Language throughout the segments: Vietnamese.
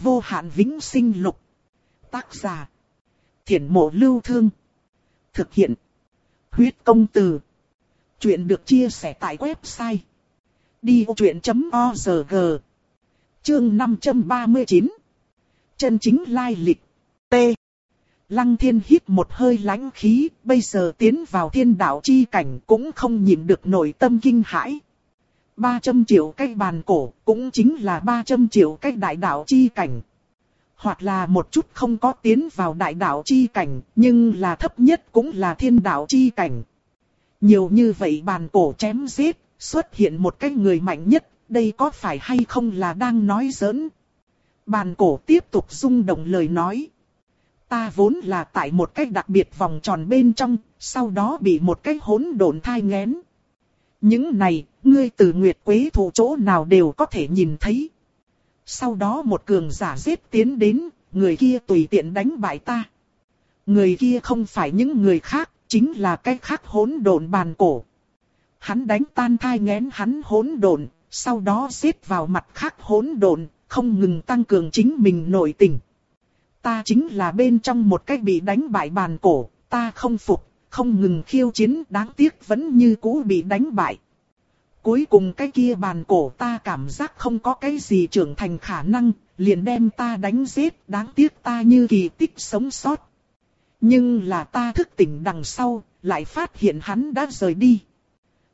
vô hạn vĩnh sinh lục. Tác giả. Thiển mộ lưu thương. Thực hiện. Huyết công từ. Chuyện được chia sẻ tại website. Đi vô chuyện.org Chương 539 Chân chính lai lịch T Lăng thiên hít một hơi lãnh khí, bây giờ tiến vào thiên đạo chi cảnh cũng không nhìn được nội tâm kinh hãi. 300 triệu cái bàn cổ cũng chính là 300 triệu cái đại đạo chi cảnh. Hoặc là một chút không có tiến vào đại đạo chi cảnh, nhưng là thấp nhất cũng là thiên đạo chi cảnh. Nhiều như vậy bàn cổ chém giết, xuất hiện một cái người mạnh nhất, đây có phải hay không là đang nói giỡn. Bàn cổ tiếp tục rung động lời nói. Ta vốn là tại một cái đặc biệt vòng tròn bên trong, sau đó bị một cái hỗn độn thai ngén. Những này, ngươi từ Nguyệt Quế thủ chỗ nào đều có thể nhìn thấy. Sau đó một cường giả giết tiến đến, người kia tùy tiện đánh bại ta. Người kia không phải những người khác, chính là cái khác hỗn độn bàn cổ. Hắn đánh tan thai ngén hắn hỗn độn, sau đó giết vào mặt khác hỗn độn, không ngừng tăng cường chính mình nội tình. Ta chính là bên trong một cái bị đánh bại bàn cổ, ta không phục, không ngừng khiêu chiến đáng tiếc vẫn như cũ bị đánh bại. Cuối cùng cái kia bàn cổ ta cảm giác không có cái gì trưởng thành khả năng, liền đem ta đánh giết, đáng tiếc ta như kỳ tích sống sót. Nhưng là ta thức tỉnh đằng sau, lại phát hiện hắn đã rời đi.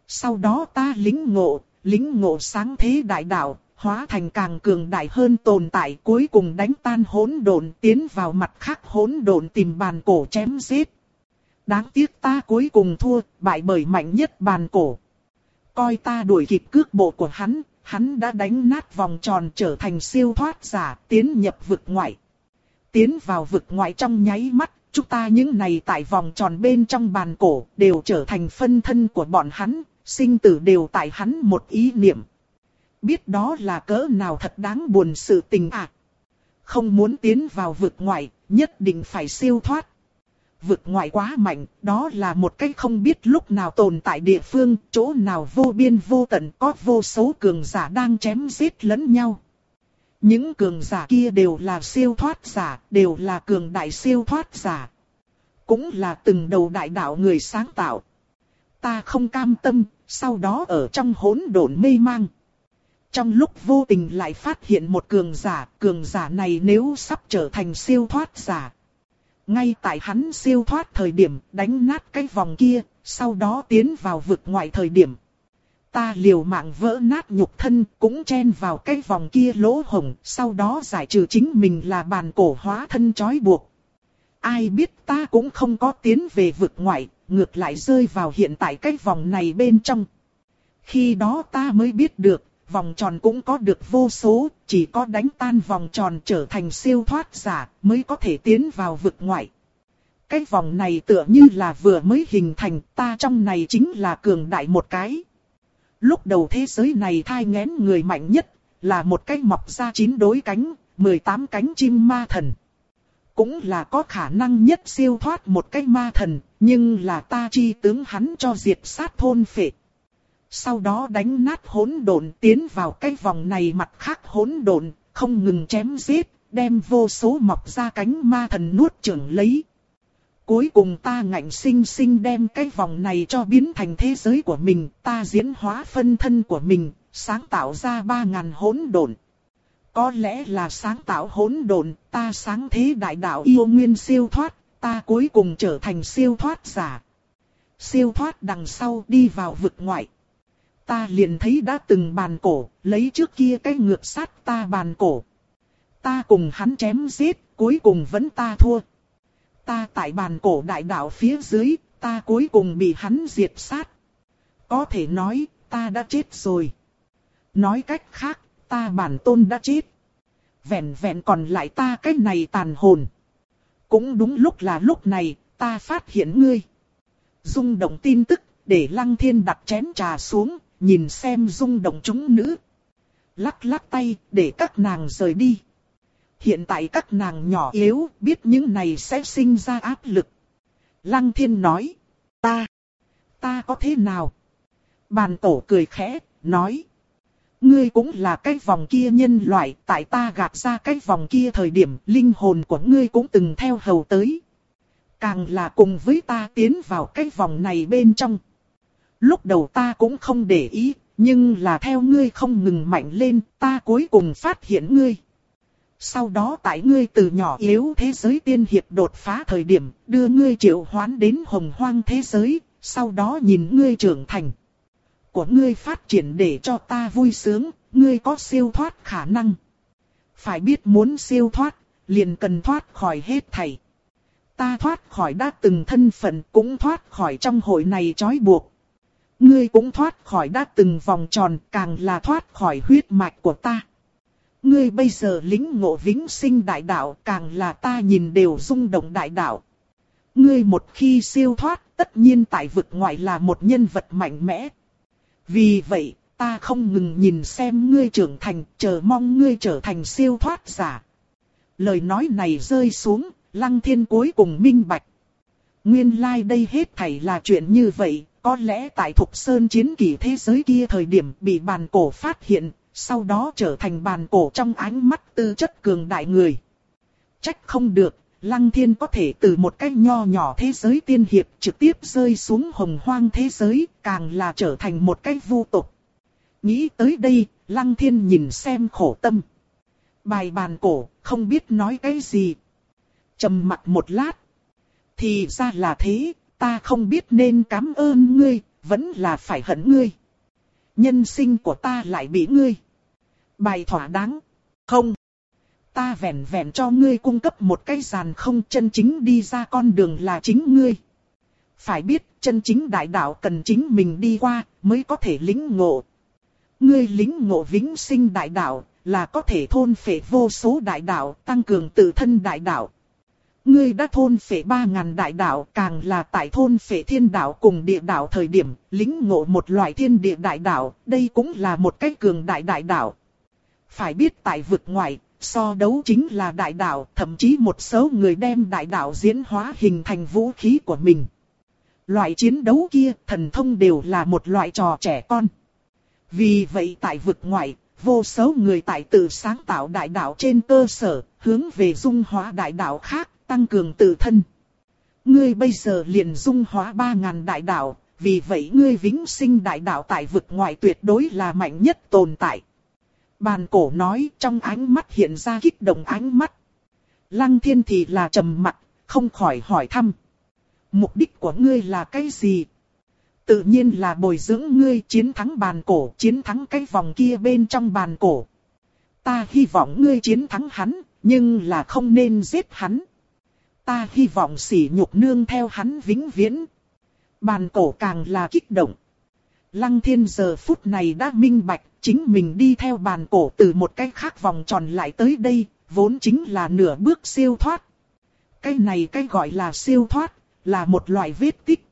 Sau đó ta lính ngộ, lính ngộ sáng thế đại đạo, hóa thành càng cường đại hơn tồn tại cuối cùng đánh tan hỗn độn tiến vào mặt khác hỗn độn tìm bàn cổ chém giết. Đáng tiếc ta cuối cùng thua, bại bởi mạnh nhất bàn cổ. Coi ta đuổi kịp cước bộ của hắn, hắn đã đánh nát vòng tròn trở thành siêu thoát giả, tiến nhập vực ngoại. Tiến vào vực ngoại trong nháy mắt, chúng ta những này tại vòng tròn bên trong bàn cổ, đều trở thành phân thân của bọn hắn, sinh tử đều tại hắn một ý niệm. Biết đó là cỡ nào thật đáng buồn sự tình à. Không muốn tiến vào vực ngoại, nhất định phải siêu thoát vực ngoại quá mạnh, đó là một cái không biết lúc nào tồn tại địa phương, chỗ nào vô biên vô tận có vô số cường giả đang chém giết lẫn nhau. Những cường giả kia đều là siêu thoát giả, đều là cường đại siêu thoát giả. Cũng là từng đầu đại đạo người sáng tạo. Ta không cam tâm, sau đó ở trong hỗn độn mê mang. Trong lúc vô tình lại phát hiện một cường giả, cường giả này nếu sắp trở thành siêu thoát giả, ngay tại hắn siêu thoát thời điểm đánh nát cái vòng kia, sau đó tiến vào vực ngoại thời điểm. Ta liều mạng vỡ nát nhục thân cũng chen vào cái vòng kia lỗ hồng, sau đó giải trừ chính mình là bàn cổ hóa thân trói buộc. Ai biết ta cũng không có tiến về vực ngoại, ngược lại rơi vào hiện tại cái vòng này bên trong. Khi đó ta mới biết được, vòng tròn cũng có được vô số, chỉ có đánh tan vòng tròn trở thành siêu thoát giả mới có thể tiến vào vực ngoại. Cái vòng này tựa như là vừa mới hình thành, ta trong này chính là cường đại một cái. Lúc đầu thế giới này thai ngén người mạnh nhất, là một cái mọc ra chín đối cánh, 18 cánh chim ma thần. Cũng là có khả năng nhất siêu thoát một cái ma thần, nhưng là ta chi tướng hắn cho diệt sát thôn phệ sau đó đánh nát hỗn độn tiến vào cái vòng này mặt khác hỗn độn, không ngừng chém giết, đem vô số mọc ra cánh ma thần nuốt chửng lấy. Cuối cùng ta ngạnh sinh sinh đem cái vòng này cho biến thành thế giới của mình, ta diễn hóa phân thân của mình, sáng tạo ra ba ngàn hỗn độn. Có lẽ là sáng tạo hỗn độn, ta sáng thế đại đạo yêu nguyên siêu thoát, ta cuối cùng trở thành siêu thoát giả. Siêu thoát đằng sau đi vào vực ngoại ta liền thấy đã từng bàn cổ, lấy trước kia cái ngược sát ta bàn cổ. Ta cùng hắn chém giết, cuối cùng vẫn ta thua. Ta tại bàn cổ đại đạo phía dưới, ta cuối cùng bị hắn diệt sát. Có thể nói, ta đã chết rồi. Nói cách khác, ta bản tôn đã chết. Vẹn vẹn còn lại ta cái này tàn hồn. Cũng đúng lúc là lúc này, ta phát hiện ngươi. Dung động tin tức, để lăng thiên đặt chén trà xuống, nhìn xem rung động chúng nữ. Lắc lắc tay để các nàng rời đi. Hiện tại các nàng nhỏ yếu biết những này sẽ sinh ra áp lực. Lăng thiên nói. Ta. Ta có thế nào? Bàn tổ cười khẽ, nói. ngươi cũng là cái vòng kia nhân loại, tại ta gạt ra cái vòng kia thời điểm, linh hồn của ngươi cũng từng theo hầu tới. Càng là cùng với ta tiến vào cái vòng này bên trong. Lúc đầu ta cũng không để ý, nhưng là theo ngươi không ngừng mạnh lên, ta cuối cùng phát hiện ngươi. Sau đó tại ngươi từ nhỏ yếu thế giới tiên hiệp đột phá thời điểm, đưa ngươi triệu hoán đến hồng hoang thế giới, sau đó nhìn ngươi trưởng thành. Của ngươi phát triển để cho ta vui sướng, ngươi có siêu thoát khả năng. Phải biết muốn siêu thoát, liền cần thoát khỏi hết thảy. Ta thoát khỏi đã từng thân phận cũng thoát khỏi trong hội này trói buộc. Ngươi cũng thoát khỏi đã từng vòng tròn càng là thoát khỏi huyết mạch của ta. Ngươi bây giờ lính ngộ vĩnh sinh đại đạo càng là ta nhìn đều rung động đại đạo. Ngươi một khi siêu thoát tất nhiên tại vực ngoại là một nhân vật mạnh mẽ. Vì vậy, ta không ngừng nhìn xem ngươi trưởng thành, chờ mong ngươi trở thành siêu thoát giả. Lời nói này rơi xuống, lăng thiên cuối cùng minh bạch. Nguyên lai like đây hết thảy là chuyện như vậy, có lẽ tại Thục Sơn chiến kỳ thế giới kia thời điểm bị bàn cổ phát hiện, sau đó trở thành bàn cổ trong ánh mắt tư chất cường đại người. Trách không được, Lăng Thiên có thể từ một cái nho nhỏ thế giới tiên hiệp trực tiếp rơi xuống hồng hoang thế giới, càng là trở thành một cái vu tục. Nghĩ tới đây, Lăng Thiên nhìn xem khổ tâm. Bài bàn cổ, không biết nói cái gì. trầm mặt một lát. Thì ra là thế, ta không biết nên cảm ơn ngươi, vẫn là phải hận ngươi. Nhân sinh của ta lại bị ngươi. Bài thỏa đáng. Không. Ta vẹn vẹn cho ngươi cung cấp một cái giàn không chân chính đi ra con đường là chính ngươi. Phải biết chân chính đại đạo cần chính mình đi qua mới có thể lính ngộ. Ngươi lính ngộ vĩnh sinh đại đạo là có thể thôn phệ vô số đại đạo tăng cường tự thân đại đạo. Ngươi đã thôn phệ ba ngàn đại đạo càng là tại thôn phệ thiên đạo cùng địa đạo thời điểm lính ngộ một loại thiên địa đại đạo, đây cũng là một cái cường đại đại đạo. Phải biết tại vực ngoại, so đấu chính là đại đạo, thậm chí một số người đem đại đạo diễn hóa hình thành vũ khí của mình. Loại chiến đấu kia, thần thông đều là một loại trò trẻ con. Vì vậy tại vực ngoại, vô số người tại tự sáng tạo đại đạo trên cơ sở, hướng về dung hóa đại đạo khác, tăng cường tự thân. Ngươi bây giờ liền dung hóa ba ngàn đại đạo, vì vậy ngươi vĩnh sinh đại đạo tại vực ngoại tuyệt đối là mạnh nhất tồn tại. Bàn cổ nói trong ánh mắt hiện ra kích động ánh mắt. Lăng thiên thì là trầm mặt, không khỏi hỏi thăm. Mục đích của ngươi là cái gì? Tự nhiên là bồi dưỡng ngươi chiến thắng bàn cổ, chiến thắng cái vòng kia bên trong bàn cổ. Ta hy vọng ngươi chiến thắng hắn, nhưng là không nên giết hắn. Ta hy vọng sỉ nhục nương theo hắn vĩnh viễn. Bàn cổ càng là kích động. Lăng thiên giờ phút này đã minh bạch, chính mình đi theo bàn cổ từ một cái khác vòng tròn lại tới đây, vốn chính là nửa bước siêu thoát. Cái này cái gọi là siêu thoát, là một loại vết tích.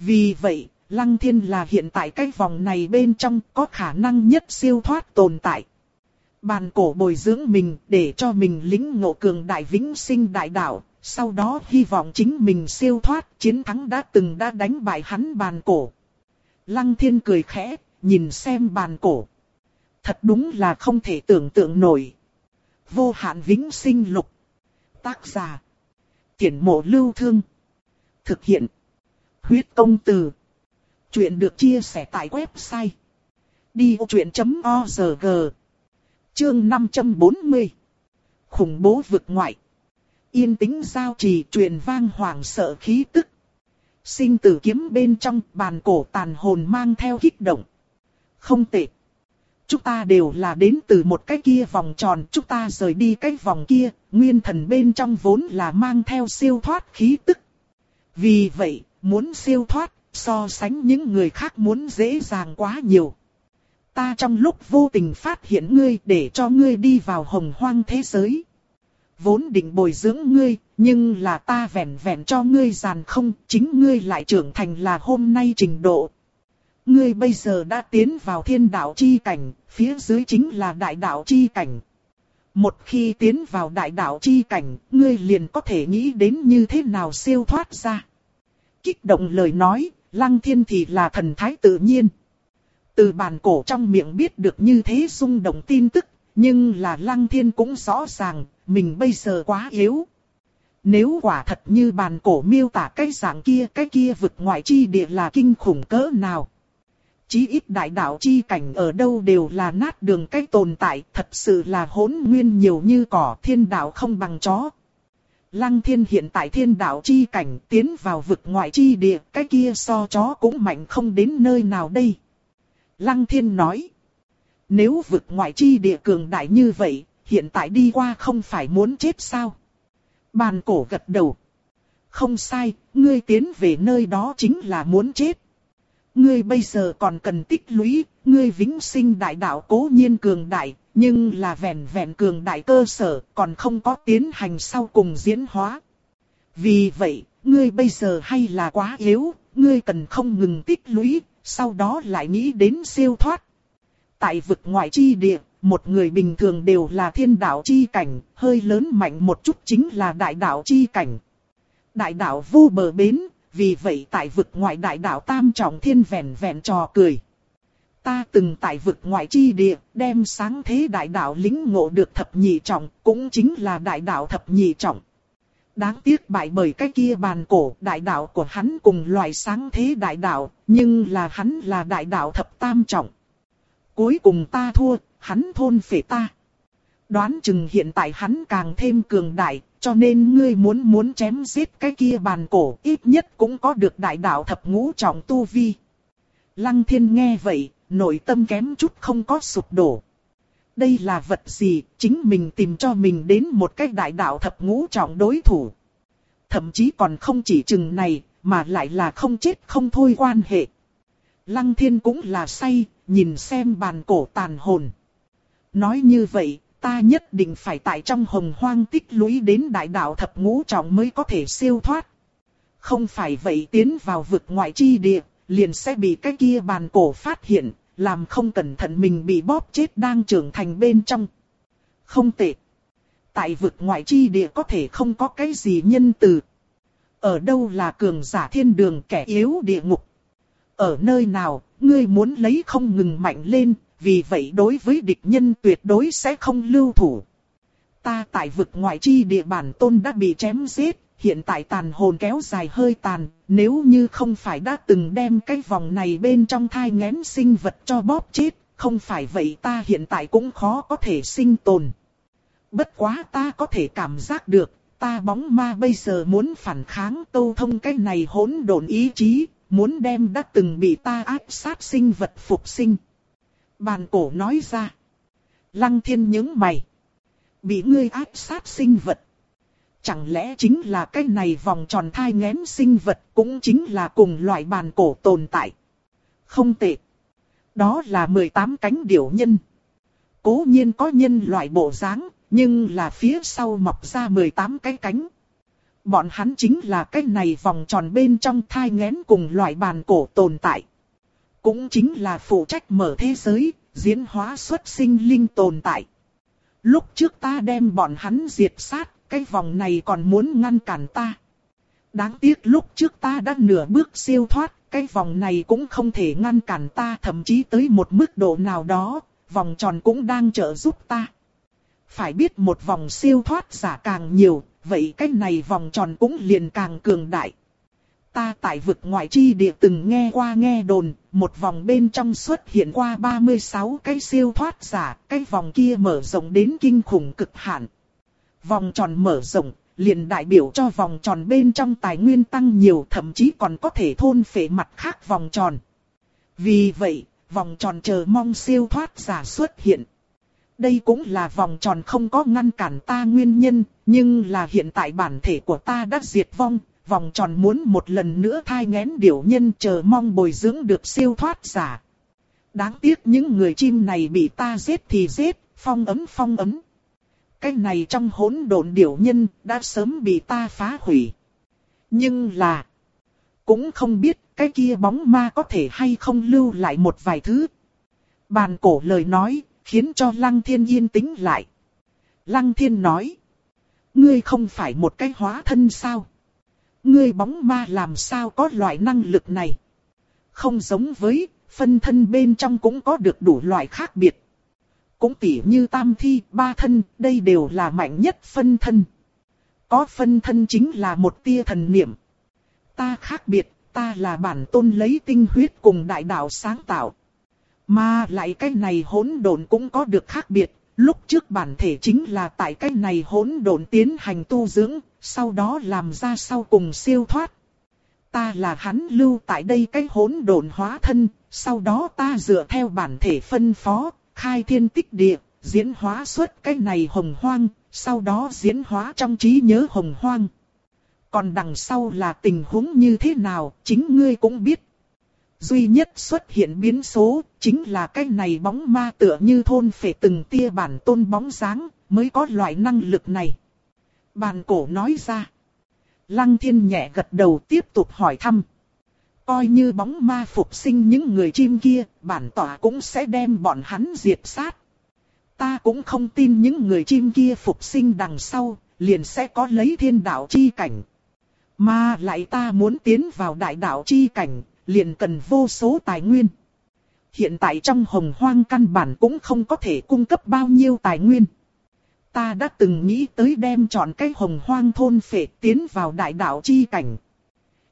Vì vậy, Lăng Thiên là hiện tại cái vòng này bên trong có khả năng nhất siêu thoát tồn tại. Bàn cổ bồi dưỡng mình để cho mình lính ngộ cường đại vĩnh sinh đại đạo, sau đó hy vọng chính mình siêu thoát chiến thắng đã từng đã đánh bại hắn bàn cổ. Lăng thiên cười khẽ, nhìn xem bàn cổ. Thật đúng là không thể tưởng tượng nổi. Vô hạn vĩnh sinh lục. Tác giả. Tiễn mộ lưu thương. Thực hiện. Huyết công từ. Chuyện được chia sẻ tại website. Đi vô chuyện.org Chương 540 Khủng bố vực ngoại Yên tĩnh giao trì truyền vang hoàng sợ khí tức Sinh tử kiếm bên trong bàn cổ tàn hồn mang theo kích động. Không tệ. Chúng ta đều là đến từ một cái kia vòng tròn. Chúng ta rời đi cái vòng kia. Nguyên thần bên trong vốn là mang theo siêu thoát khí tức. Vì vậy, muốn siêu thoát, so sánh những người khác muốn dễ dàng quá nhiều. Ta trong lúc vô tình phát hiện ngươi để cho ngươi đi vào hồng hoang thế giới vốn định bồi dưỡng ngươi, nhưng là ta vẹn vẹn cho ngươi giàn không, chính ngươi lại trưởng thành là hôm nay trình độ. Ngươi bây giờ đã tiến vào thiên đạo chi cảnh, phía dưới chính là đại đạo chi cảnh. Một khi tiến vào đại đạo chi cảnh, ngươi liền có thể nghĩ đến như thế nào siêu thoát ra. Kích động lời nói, lăng thiên thì là thần thái tự nhiên. Từ bàn cổ trong miệng biết được như thế rung động tin tức, nhưng là lăng thiên cũng rõ ràng, mình bây giờ quá yếu. Nếu quả thật như bàn cổ miêu tả cái dạng kia, cái kia vực ngoại chi địa là kinh khủng cỡ nào. Chí ít đại đạo chi cảnh ở đâu đều là nát đường cách tồn tại, thật sự là hỗn nguyên nhiều như cỏ thiên đạo không bằng chó. Lăng thiên hiện tại thiên đạo chi cảnh tiến vào vực ngoại chi địa, cái kia so chó cũng mạnh không đến nơi nào đây. Lăng thiên nói, nếu vực ngoại chi địa cường đại như vậy, hiện tại đi qua không phải muốn chết sao? Bàn cổ gật đầu. Không sai, ngươi tiến về nơi đó chính là muốn chết. Ngươi bây giờ còn cần tích lũy, ngươi vĩnh sinh đại đạo cố nhiên cường đại, nhưng là vẹn vẹn cường đại cơ sở, còn không có tiến hành sau cùng diễn hóa. Vì vậy, ngươi bây giờ hay là quá yếu, ngươi cần không ngừng tích lũy, sau đó lại nghĩ đến siêu thoát. Tại vực ngoại chi địa, một người bình thường đều là thiên đạo chi cảnh, hơi lớn mạnh một chút chính là đại đạo chi cảnh. Đại đạo vô bờ bến, vì vậy tại vực ngoại đại đạo tam trọng thiên vẹn vẹn trò cười. Ta từng tại vực ngoại chi địa, đem sáng thế đại đạo lính ngộ được thập nhị trọng, cũng chính là đại đạo thập nhị trọng. Đáng tiếc bại bởi cái kia bàn cổ, đại đạo của hắn cùng loại sáng thế đại đạo, nhưng là hắn là đại đạo thập tam trọng. Cuối cùng ta thua, hắn thôn phệ ta. Đoán chừng hiện tại hắn càng thêm cường đại, cho nên ngươi muốn muốn chém giết cái kia bàn cổ, ít nhất cũng có được đại đạo thập ngũ trọng tu vi. Lăng thiên nghe vậy, nội tâm kém chút không có sụp đổ. Đây là vật gì, chính mình tìm cho mình đến một cái đại đạo thập ngũ trọng đối thủ. Thậm chí còn không chỉ chừng này, mà lại là không chết không thôi quan hệ. Lăng thiên cũng là say, nhìn xem bàn cổ tàn hồn. Nói như vậy, ta nhất định phải tại trong hồng hoang tích lũy đến đại đạo thập ngũ trọng mới có thể siêu thoát. Không phải vậy tiến vào vực ngoại chi địa, liền sẽ bị cái kia bàn cổ phát hiện, làm không cẩn thận mình bị bóp chết đang trưởng thành bên trong. Không tệ. Tại vực ngoại chi địa có thể không có cái gì nhân từ. Ở đâu là cường giả thiên đường kẻ yếu địa ngục. Ở nơi nào, ngươi muốn lấy không ngừng mạnh lên, vì vậy đối với địch nhân tuyệt đối sẽ không lưu thủ. Ta tại vực ngoại chi địa bản tôn đã bị chém giết, hiện tại tàn hồn kéo dài hơi tàn, nếu như không phải đã từng đem cái vòng này bên trong thai ngén sinh vật cho bóp chết, không phải vậy ta hiện tại cũng khó có thể sinh tồn. Bất quá ta có thể cảm giác được, ta bóng ma bây giờ muốn phản kháng tô thông cái này hỗn độn ý chí, muốn đem đã từng bị ta áp sát sinh vật phục sinh. Bàn cổ nói ra. Lăng thiên những mày. Bị ngươi áp sát sinh vật. Chẳng lẽ chính là cái này vòng tròn thai ngén sinh vật cũng chính là cùng loại bàn cổ tồn tại. Không tệ. Đó là 18 cánh điểu nhân. Cố nhiên có nhân loại bộ dáng, nhưng là phía sau mọc ra 18 cái cánh. Bọn hắn chính là cái này vòng tròn bên trong thai ngén cùng loại bàn cổ tồn tại. Cũng chính là phụ trách mở thế giới, diễn hóa xuất sinh linh tồn tại. Lúc trước ta đem bọn hắn diệt sát, cái vòng này còn muốn ngăn cản ta. Đáng tiếc lúc trước ta đã nửa bước siêu thoát, cái vòng này cũng không thể ngăn cản ta thậm chí tới một mức độ nào đó, vòng tròn cũng đang trợ giúp ta. Phải biết một vòng siêu thoát giả càng nhiều, vậy cái này vòng tròn cũng liền càng cường đại. Ta tại vực ngoại chi địa từng nghe qua nghe đồn, một vòng bên trong xuất hiện qua 36 cái siêu thoát giả, cái vòng kia mở rộng đến kinh khủng cực hạn. Vòng tròn mở rộng, liền đại biểu cho vòng tròn bên trong tài nguyên tăng nhiều thậm chí còn có thể thôn phệ mặt khác vòng tròn. Vì vậy, vòng tròn chờ mong siêu thoát giả xuất hiện. Đây cũng là vòng tròn không có ngăn cản ta nguyên nhân, nhưng là hiện tại bản thể của ta đã diệt vong, vòng tròn muốn một lần nữa thai ngén điều nhân chờ mong bồi dưỡng được siêu thoát giả. Đáng tiếc những người chim này bị ta giết thì giết, phong ấm phong ấm. Cái này trong hỗn độn điều nhân đã sớm bị ta phá hủy. Nhưng là, cũng không biết cái kia bóng ma có thể hay không lưu lại một vài thứ. Bàn cổ lời nói, khiến cho Lăng Thiên yên tĩnh lại. Lăng Thiên nói, ngươi không phải một cái hóa thân sao? Ngươi bóng ma làm sao có loại năng lực này? Không giống với, phân thân bên trong cũng có được đủ loại khác biệt. Cũng tỉ như tam thi, ba thân, đây đều là mạnh nhất phân thân. Có phân thân chính là một tia thần niệm. Ta khác biệt, ta là bản tôn lấy tinh huyết cùng đại đạo sáng tạo. Mà lại cái này hỗn độn cũng có được khác biệt, lúc trước bản thể chính là tại cái này hỗn độn tiến hành tu dưỡng, sau đó làm ra sau cùng siêu thoát. Ta là hắn lưu tại đây cái hỗn độn hóa thân, sau đó ta dựa theo bản thể phân phó, khai thiên tích địa, diễn hóa xuất cái này hồng hoang, sau đó diễn hóa trong trí nhớ hồng hoang. Còn đằng sau là tình huống như thế nào, chính ngươi cũng biết. Duy nhất xuất hiện biến số, chính là cái này bóng ma tựa như thôn phệ từng tia bản tôn bóng dáng, mới có loại năng lực này. Bàn cổ nói ra. Lăng thiên nhẹ gật đầu tiếp tục hỏi thăm. Coi như bóng ma phục sinh những người chim kia, bản tỏa cũng sẽ đem bọn hắn diệt sát. Ta cũng không tin những người chim kia phục sinh đằng sau, liền sẽ có lấy thiên đạo chi cảnh. Mà lại ta muốn tiến vào đại đạo chi cảnh, liền cần vô số tài nguyên. Hiện tại trong hồng hoang căn bản cũng không có thể cung cấp bao nhiêu tài nguyên. Ta đã từng nghĩ tới đem chọn cái hồng hoang thôn phệ tiến vào đại đạo chi cảnh.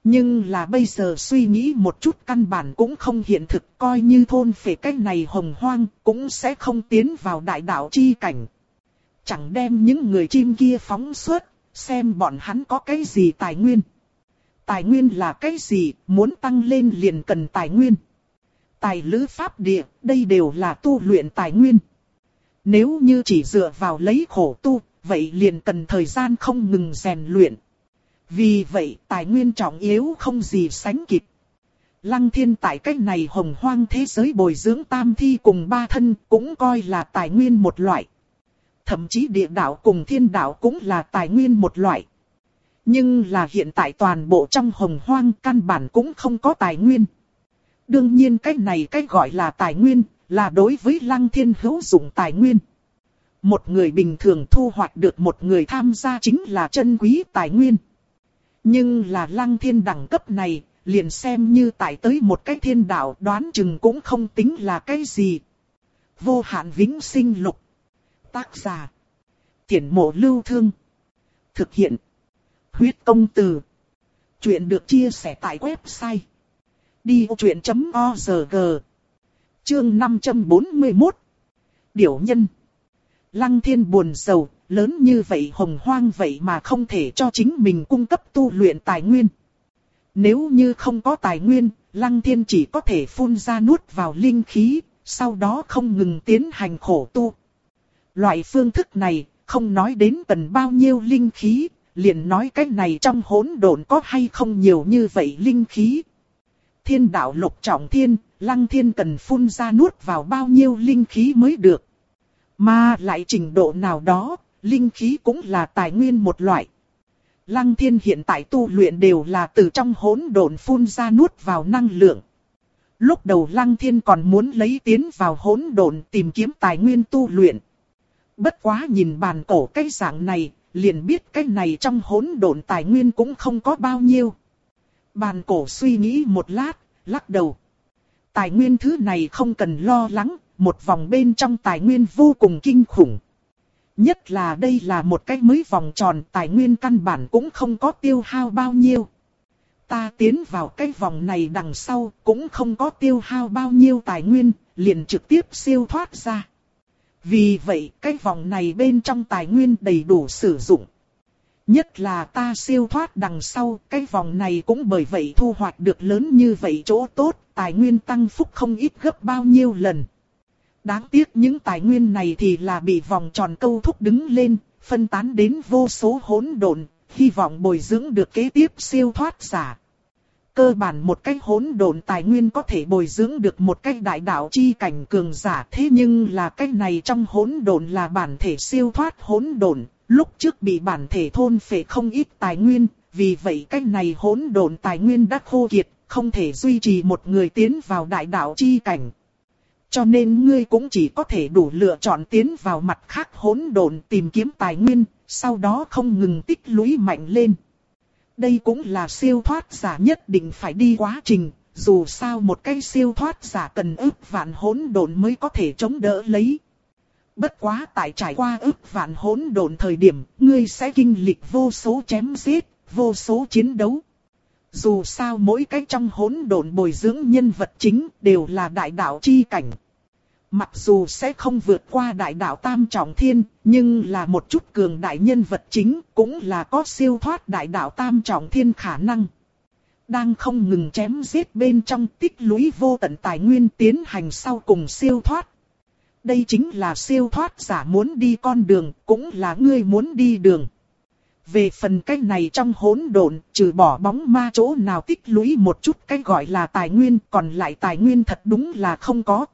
Nhưng là bây giờ suy nghĩ một chút căn bản cũng không hiện thực coi như thôn phệ cái này hồng hoang cũng sẽ không tiến vào đại đạo chi cảnh. Chẳng đem những người chim kia phóng suốt, xem bọn hắn có cái gì tài nguyên. Tài nguyên là cái gì, muốn tăng lên liền cần tài nguyên. Tài lữ pháp địa, đây đều là tu luyện tài nguyên. Nếu như chỉ dựa vào lấy khổ tu, vậy liền cần thời gian không ngừng rèn luyện. Vì vậy tài nguyên trọng yếu không gì sánh kịp. Lăng thiên tại cách này hồng hoang thế giới bồi dưỡng tam thi cùng ba thân cũng coi là tài nguyên một loại. Thậm chí địa đạo cùng thiên đạo cũng là tài nguyên một loại. Nhưng là hiện tại toàn bộ trong hồng hoang căn bản cũng không có tài nguyên. Đương nhiên cái này cái gọi là tài nguyên, là đối với lăng thiên hữu dụng tài nguyên. Một người bình thường thu hoạch được một người tham gia chính là chân quý tài nguyên. Nhưng là lăng thiên đẳng cấp này, liền xem như tại tới một cái thiên đạo đoán chừng cũng không tính là cái gì. Vô hạn vĩnh sinh lục. Tác giả. Thiển mộ lưu thương. Thực hiện. Huyết công từ. Chuyện được chia sẻ tại website. Đi vô chuyện.org Chương 541 Điểu nhân Lăng thiên buồn sầu, lớn như vậy hồng hoang vậy mà không thể cho chính mình cung cấp tu luyện tài nguyên. Nếu như không có tài nguyên, lăng thiên chỉ có thể phun ra nuốt vào linh khí, sau đó không ngừng tiến hành khổ tu. Loại phương thức này, không nói đến cần bao nhiêu linh khí, liền nói cái này trong hỗn độn có hay không nhiều như vậy linh khí. Thiên đạo lục trọng thiên, lăng thiên cần phun ra nuốt vào bao nhiêu linh khí mới được. Mà lại trình độ nào đó, linh khí cũng là tài nguyên một loại. Lăng thiên hiện tại tu luyện đều là từ trong hỗn độn phun ra nuốt vào năng lượng. Lúc đầu lăng thiên còn muốn lấy tiến vào hỗn độn tìm kiếm tài nguyên tu luyện. Bất quá nhìn bàn cổ cái dạng này, liền biết cái này trong hỗn độn tài nguyên cũng không có bao nhiêu. Bàn cổ suy nghĩ một lát, lắc đầu. Tài nguyên thứ này không cần lo lắng, một vòng bên trong tài nguyên vô cùng kinh khủng. Nhất là đây là một cái mới vòng tròn tài nguyên căn bản cũng không có tiêu hao bao nhiêu. Ta tiến vào cái vòng này đằng sau cũng không có tiêu hao bao nhiêu tài nguyên, liền trực tiếp siêu thoát ra. Vì vậy cái vòng này bên trong tài nguyên đầy đủ sử dụng. Nhất là ta siêu thoát đằng sau, cái vòng này cũng bởi vậy thu hoạch được lớn như vậy chỗ tốt, tài nguyên tăng phúc không ít gấp bao nhiêu lần. Đáng tiếc những tài nguyên này thì là bị vòng tròn câu thúc đứng lên, phân tán đến vô số hỗn độn, hy vọng bồi dưỡng được kế tiếp siêu thoát giả. Cơ bản một cái hỗn độn tài nguyên có thể bồi dưỡng được một cái đại đạo chi cảnh cường giả thế nhưng là cái này trong hỗn độn là bản thể siêu thoát hỗn độn, lúc trước bị bản thể thôn phệ không ít tài nguyên, vì vậy cái này hỗn độn tài nguyên đã khô kiệt, không thể duy trì một người tiến vào đại đạo chi cảnh. Cho nên ngươi cũng chỉ có thể đủ lựa chọn tiến vào mặt khác hỗn độn tìm kiếm tài nguyên, sau đó không ngừng tích lũy mạnh lên. Đây cũng là siêu thoát giả nhất định phải đi quá trình, dù sao một cái siêu thoát giả cần ức vạn hỗn độn mới có thể chống đỡ lấy. Bất quá tại trải qua ức vạn hỗn độn thời điểm, ngươi sẽ kinh lịch vô số chém giết, vô số chiến đấu. Dù sao mỗi cái trong hỗn độn bồi dưỡng nhân vật chính đều là đại đạo chi cảnh. Mặc dù sẽ không vượt qua đại đạo tam trọng thiên, nhưng là một chút cường đại nhân vật chính cũng là có siêu thoát đại đạo tam trọng thiên khả năng. Đang không ngừng chém giết bên trong tích lũy vô tận tài nguyên tiến hành sau cùng siêu thoát. Đây chính là siêu thoát giả muốn đi con đường, cũng là ngươi muốn đi đường. Về phần cái này trong hỗn độn, trừ bỏ bóng ma chỗ nào tích lũy một chút cái gọi là tài nguyên, còn lại tài nguyên thật đúng là không có.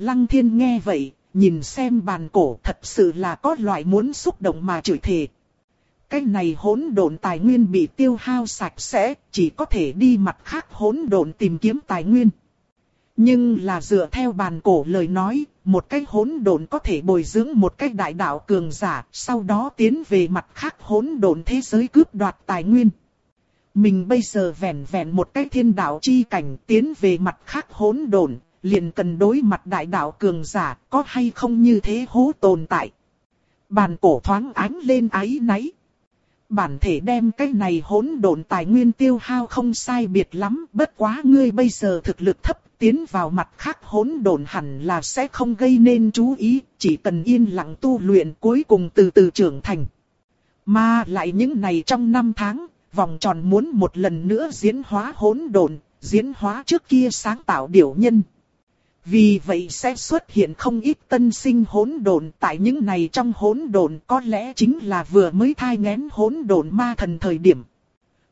Lăng thiên nghe vậy, nhìn xem bàn cổ thật sự là có loại muốn xúc động mà chửi thề. Cái này hỗn độn tài nguyên bị tiêu hao sạch sẽ, chỉ có thể đi mặt khác hỗn độn tìm kiếm tài nguyên. Nhưng là dựa theo bàn cổ lời nói, một cái hỗn độn có thể bồi dưỡng một cái đại đạo cường giả, sau đó tiến về mặt khác hỗn độn thế giới cướp đoạt tài nguyên. Mình bây giờ vẹn vẹn một cái thiên đạo chi cảnh tiến về mặt khác hỗn độn, liền cần đối mặt đại đạo cường giả, có hay không như thế hố tồn tại. Bàn cổ thoáng ánh lên ái náy. Bản thể đem cái này hỗn độn tài nguyên tiêu hao không sai biệt lắm, bất quá ngươi bây giờ thực lực thấp, tiến vào mặt khác hỗn độn hẳn là sẽ không gây nên chú ý, chỉ cần yên lặng tu luyện cuối cùng từ từ trưởng thành. Mà lại những này trong năm tháng, vòng tròn muốn một lần nữa diễn hóa hỗn độn, diễn hóa trước kia sáng tạo điều nhân. Vì vậy sẽ xuất hiện không ít tân sinh hỗn độn tại những này trong hỗn độn có lẽ chính là vừa mới thai ngén hỗn độn ma thần thời điểm.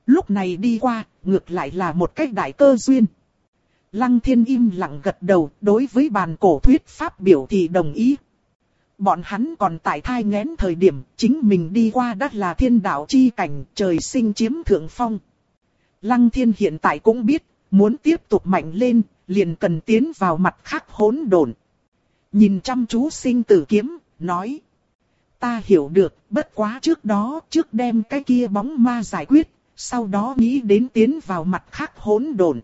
Lúc này đi qua, ngược lại là một cách đại cơ duyên. Lăng thiên im lặng gật đầu, đối với bàn cổ thuyết pháp biểu thì đồng ý. Bọn hắn còn tại thai ngén thời điểm, chính mình đi qua đã là thiên đạo chi cảnh, trời sinh chiếm thượng phong. Lăng thiên hiện tại cũng biết, muốn tiếp tục mạnh lên, liền cần tiến vào mặt khác hỗn độn. Nhìn chăm chú sinh tử kiếm, nói. Ta hiểu được, bất quá trước đó, trước đem cái kia bóng ma giải quyết, sau đó nghĩ đến tiến vào mặt khác hỗn độn.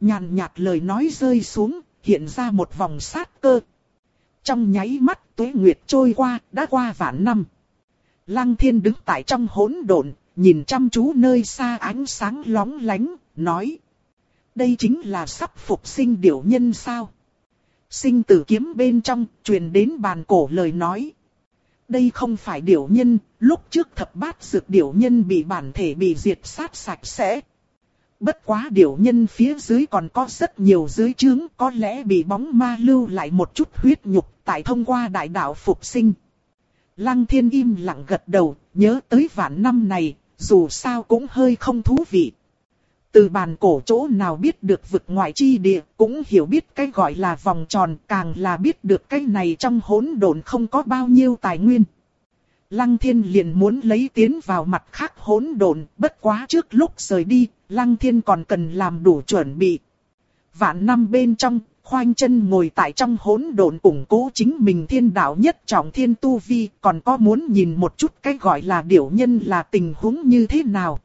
Nhàn nhạt lời nói rơi xuống, hiện ra một vòng sát cơ. Trong nháy mắt tuế nguyệt trôi qua, đã qua vạn năm. Lăng thiên đứng tại trong hỗn độn, nhìn chăm chú nơi xa ánh sáng lóng lánh, nói. Đây chính là sắp phục sinh điểu nhân sao? Sinh tử kiếm bên trong, truyền đến bàn cổ lời nói. Đây không phải điểu nhân, lúc trước thập bát dược điểu nhân bị bản thể bị diệt sát sạch sẽ. Bất quá điểu nhân phía dưới còn có rất nhiều dưới chướng có lẽ bị bóng ma lưu lại một chút huyết nhục tại thông qua đại đạo phục sinh. Lăng thiên im lặng gật đầu, nhớ tới vạn năm này, dù sao cũng hơi không thú vị. Từ bàn cổ chỗ nào biết được vực ngoại chi địa, cũng hiểu biết cái gọi là vòng tròn, càng là biết được cái này trong hỗn độn không có bao nhiêu tài nguyên. Lăng thiên liền muốn lấy tiến vào mặt khác hỗn độn, bất quá trước lúc rời đi, lăng thiên còn cần làm đủ chuẩn bị. Vạn năm bên trong, khoanh chân ngồi tại trong hỗn độn củng cố chính mình thiên đạo nhất trọng thiên tu vi, còn có muốn nhìn một chút cái gọi là điểu nhân là tình huống như thế nào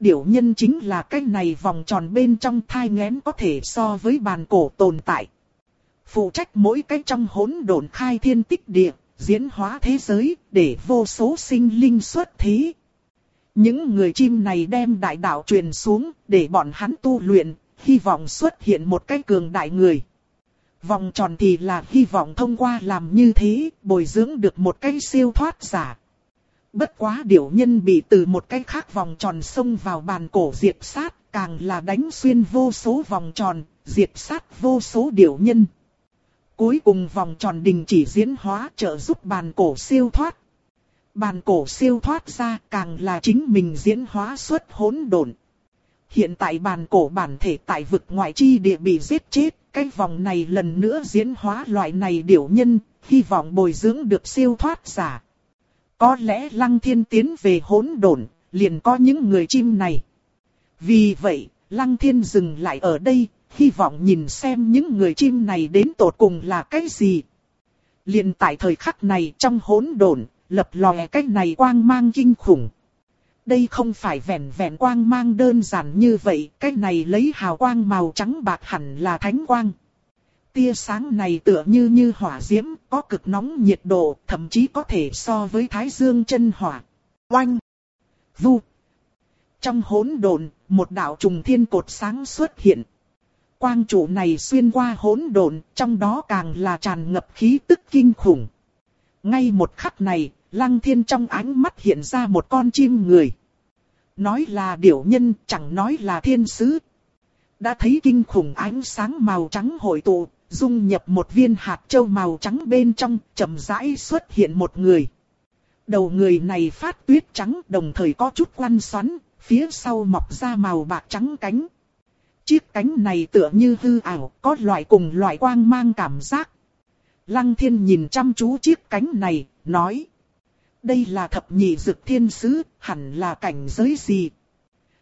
điểu nhân chính là cái này vòng tròn bên trong thai ngén có thể so với bàn cổ tồn tại. Phụ trách mỗi cái trong hỗn độn khai thiên tích địa, diễn hóa thế giới, để vô số sinh linh xuất thế. Những người chim này đem đại đạo truyền xuống, để bọn hắn tu luyện, hy vọng xuất hiện một cái cường đại người. Vòng tròn thì là hy vọng thông qua làm như thế, bồi dưỡng được một cái siêu thoát giả. Bất quá điểu nhân bị từ một cái khác vòng tròn xông vào bàn cổ diệt sát, càng là đánh xuyên vô số vòng tròn, diệt sát vô số điểu nhân. Cuối cùng vòng tròn đình chỉ diễn hóa trợ giúp bàn cổ siêu thoát. Bàn cổ siêu thoát ra càng là chính mình diễn hóa xuất hỗn độn. Hiện tại bàn cổ bản thể tại vực ngoại chi địa bị giết chết, cái vòng này lần nữa diễn hóa loại này điểu nhân, hy vọng bồi dưỡng được siêu thoát giả. Có lẽ lăng thiên tiến về hỗn độn, liền có những người chim này. Vì vậy, lăng thiên dừng lại ở đây, hy vọng nhìn xem những người chim này đến tột cùng là cái gì. Liền tại thời khắc này trong hỗn độn, lập lòe cái này quang mang kinh khủng. đây không phải vẹn vẹn quang mang đơn giản như vậy, cái này lấy hào quang màu trắng bạc hẳn là thánh quang. Tia sáng này tựa như như hỏa diễm, có cực nóng nhiệt độ, thậm chí có thể so với thái dương chân hỏa. Oanh! Vu! Trong hỗn độn, một đạo trùng thiên cột sáng xuất hiện. Quang trụ này xuyên qua hỗn độn, trong đó càng là tràn ngập khí tức kinh khủng. Ngay một khắc này, lăng thiên trong ánh mắt hiện ra một con chim người. Nói là điểu nhân, chẳng nói là thiên sứ. Đã thấy kinh khủng ánh sáng màu trắng hội tụ, dung nhập một viên hạt châu màu trắng bên trong, chậm rãi xuất hiện một người. Đầu người này phát tuyết trắng đồng thời có chút quăn xoắn, phía sau mọc ra màu bạc trắng cánh. Chiếc cánh này tựa như hư ảo, có loại cùng loại quang mang cảm giác. Lăng thiên nhìn chăm chú chiếc cánh này, nói. Đây là thập nhị dực thiên sứ, hẳn là cảnh giới gì?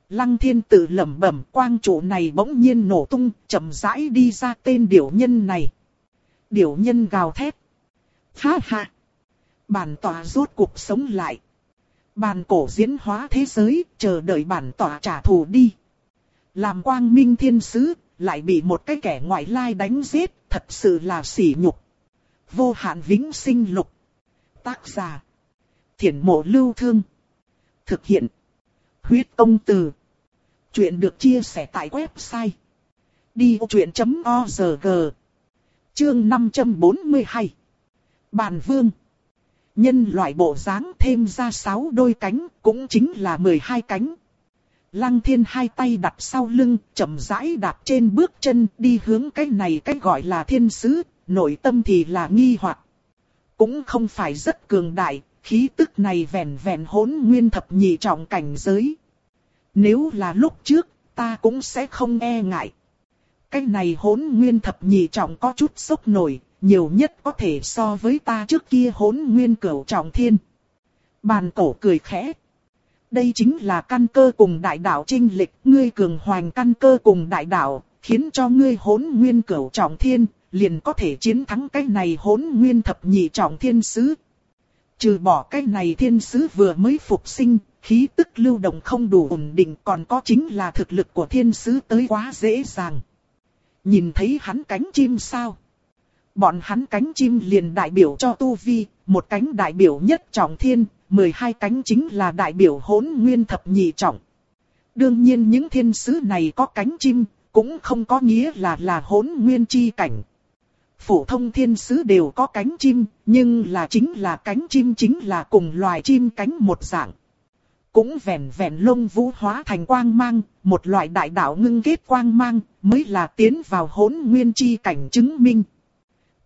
Lăng thiên tự lẩm bẩm quang trụ này bỗng nhiên nổ tung, chậm rãi đi ra tên điểu nhân này. Điểu nhân gào thét. Ha ha! Bản tòa rốt cuộc sống lại. bản cổ diễn hóa thế giới, chờ đợi bản tòa trả thù đi. Làm quang minh thiên sứ, lại bị một cái kẻ ngoại lai đánh giết, thật sự là sỉ nhục. Vô hạn vĩnh sinh lục. Tác giả. Thiển mộ lưu thương. Thực hiện. Huyết công từ. Chuyện được chia sẻ tại website. Đi truyện.org Chương 542 Bàn vương Nhân loại bộ dáng thêm ra 6 đôi cánh, cũng chính là 12 cánh. Lăng thiên hai tay đặt sau lưng, chậm rãi đạp trên bước chân đi hướng cái này cái gọi là thiên sứ, nội tâm thì là nghi hoặc. Cũng không phải rất cường đại, khí tức này vẹn vẹn hỗn nguyên thập nhị trọng cảnh giới. Nếu là lúc trước, ta cũng sẽ không e ngại. Cái này hốn nguyên thập nhị trọng có chút sốc nổi, nhiều nhất có thể so với ta trước kia hốn nguyên cửu trọng thiên. Bàn cổ cười khẽ. Đây chính là căn cơ cùng đại đạo trinh lịch, ngươi cường hoành căn cơ cùng đại đạo, khiến cho ngươi hốn nguyên cửu trọng thiên, liền có thể chiến thắng cái này hốn nguyên thập nhị trọng thiên sứ. Trừ bỏ cái này thiên sứ vừa mới phục sinh, khí tức lưu động không đủ ổn định còn có chính là thực lực của thiên sứ tới quá dễ dàng. Nhìn thấy hắn cánh chim sao? Bọn hắn cánh chim liền đại biểu cho tu vi, một cánh đại biểu nhất trọng thiên, 12 cánh chính là đại biểu hỗn nguyên thập nhị trọng. Đương nhiên những thiên sứ này có cánh chim, cũng không có nghĩa là là hỗn nguyên chi cảnh. Phổ thông thiên sứ đều có cánh chim, nhưng là chính là cánh chim chính là cùng loài chim cánh một dạng. Cũng vẹn vẹn lông vũ hóa thành quang mang, một loại đại đạo ngưng kết quang mang, mới là tiến vào hỗn nguyên chi cảnh chứng minh.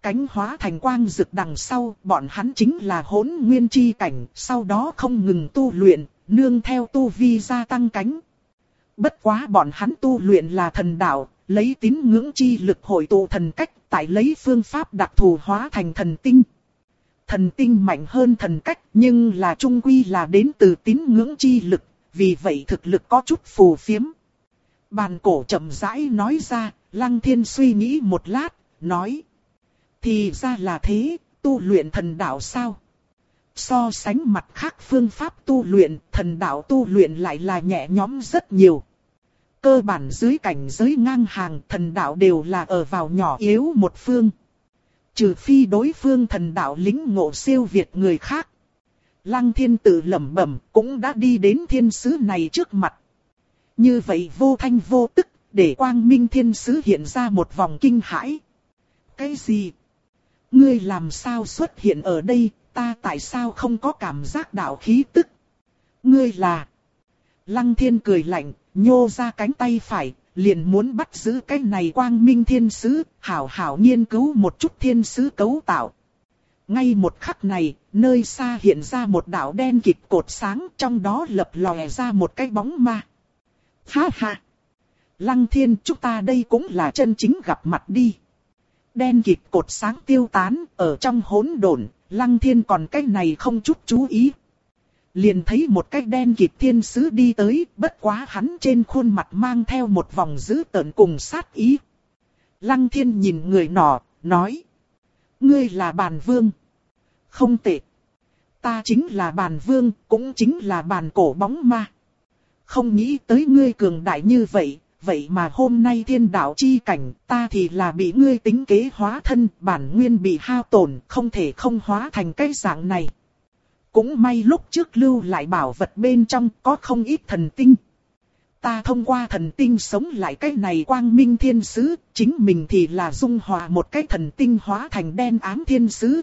Cánh hóa thành quang rực đằng sau, bọn hắn chính là hỗn nguyên chi cảnh, sau đó không ngừng tu luyện, nương theo tu vi gia tăng cánh. Bất quá bọn hắn tu luyện là thần đạo, lấy tín ngưỡng chi lực hội tụ thần cách, tại lấy phương pháp đặc thù hóa thành thần tinh. Thần tinh mạnh hơn thần cách, nhưng là trung quy là đến từ tín ngưỡng chi lực, vì vậy thực lực có chút phù phiếm. Bàn cổ chậm rãi nói ra, Lăng Thiên suy nghĩ một lát, nói. Thì ra là thế, tu luyện thần đạo sao? So sánh mặt khác phương pháp tu luyện, thần đạo tu luyện lại là nhẹ nhõm rất nhiều. Cơ bản dưới cảnh giới ngang hàng thần đạo đều là ở vào nhỏ yếu một phương. Trừ phi đối phương thần đạo lính ngộ siêu việt người khác. Lăng thiên tự lẩm bẩm cũng đã đi đến thiên sứ này trước mặt. Như vậy vô thanh vô tức, để quang minh thiên sứ hiện ra một vòng kinh hãi. Cái gì? Ngươi làm sao xuất hiện ở đây, ta tại sao không có cảm giác đạo khí tức? Ngươi là... Lăng thiên cười lạnh, nhô ra cánh tay phải, liền muốn bắt giữ cái này quang minh thiên sứ, hảo hảo nghiên cứu một chút thiên sứ cấu tạo. Ngay một khắc này, nơi xa hiện ra một đạo đen kịt cột sáng, trong đó lập lòe ra một cái bóng ma. Ha ha! Lăng thiên chúng ta đây cũng là chân chính gặp mặt đi. Đen kịt cột sáng tiêu tán, ở trong hỗn độn, lăng thiên còn cái này không chút chú ý, Liền thấy một cái đen kịt thiên sứ đi tới, bất quá hắn trên khuôn mặt mang theo một vòng dữ tợn cùng sát ý. Lăng thiên nhìn người nọ, nói. Ngươi là bàn vương. Không tệ. ta chính là bàn vương, cũng chính là bàn cổ bóng ma. Không nghĩ tới ngươi cường đại như vậy, vậy mà hôm nay thiên đạo chi cảnh, ta thì là bị ngươi tính kế hóa thân, bản nguyên bị hao tổn, không thể không hóa thành cái dạng này. Cũng may lúc trước lưu lại bảo vật bên trong có không ít thần tinh. Ta thông qua thần tinh sống lại cái này quang minh thiên sứ, chính mình thì là dung hòa một cái thần tinh hóa thành đen ám thiên sứ.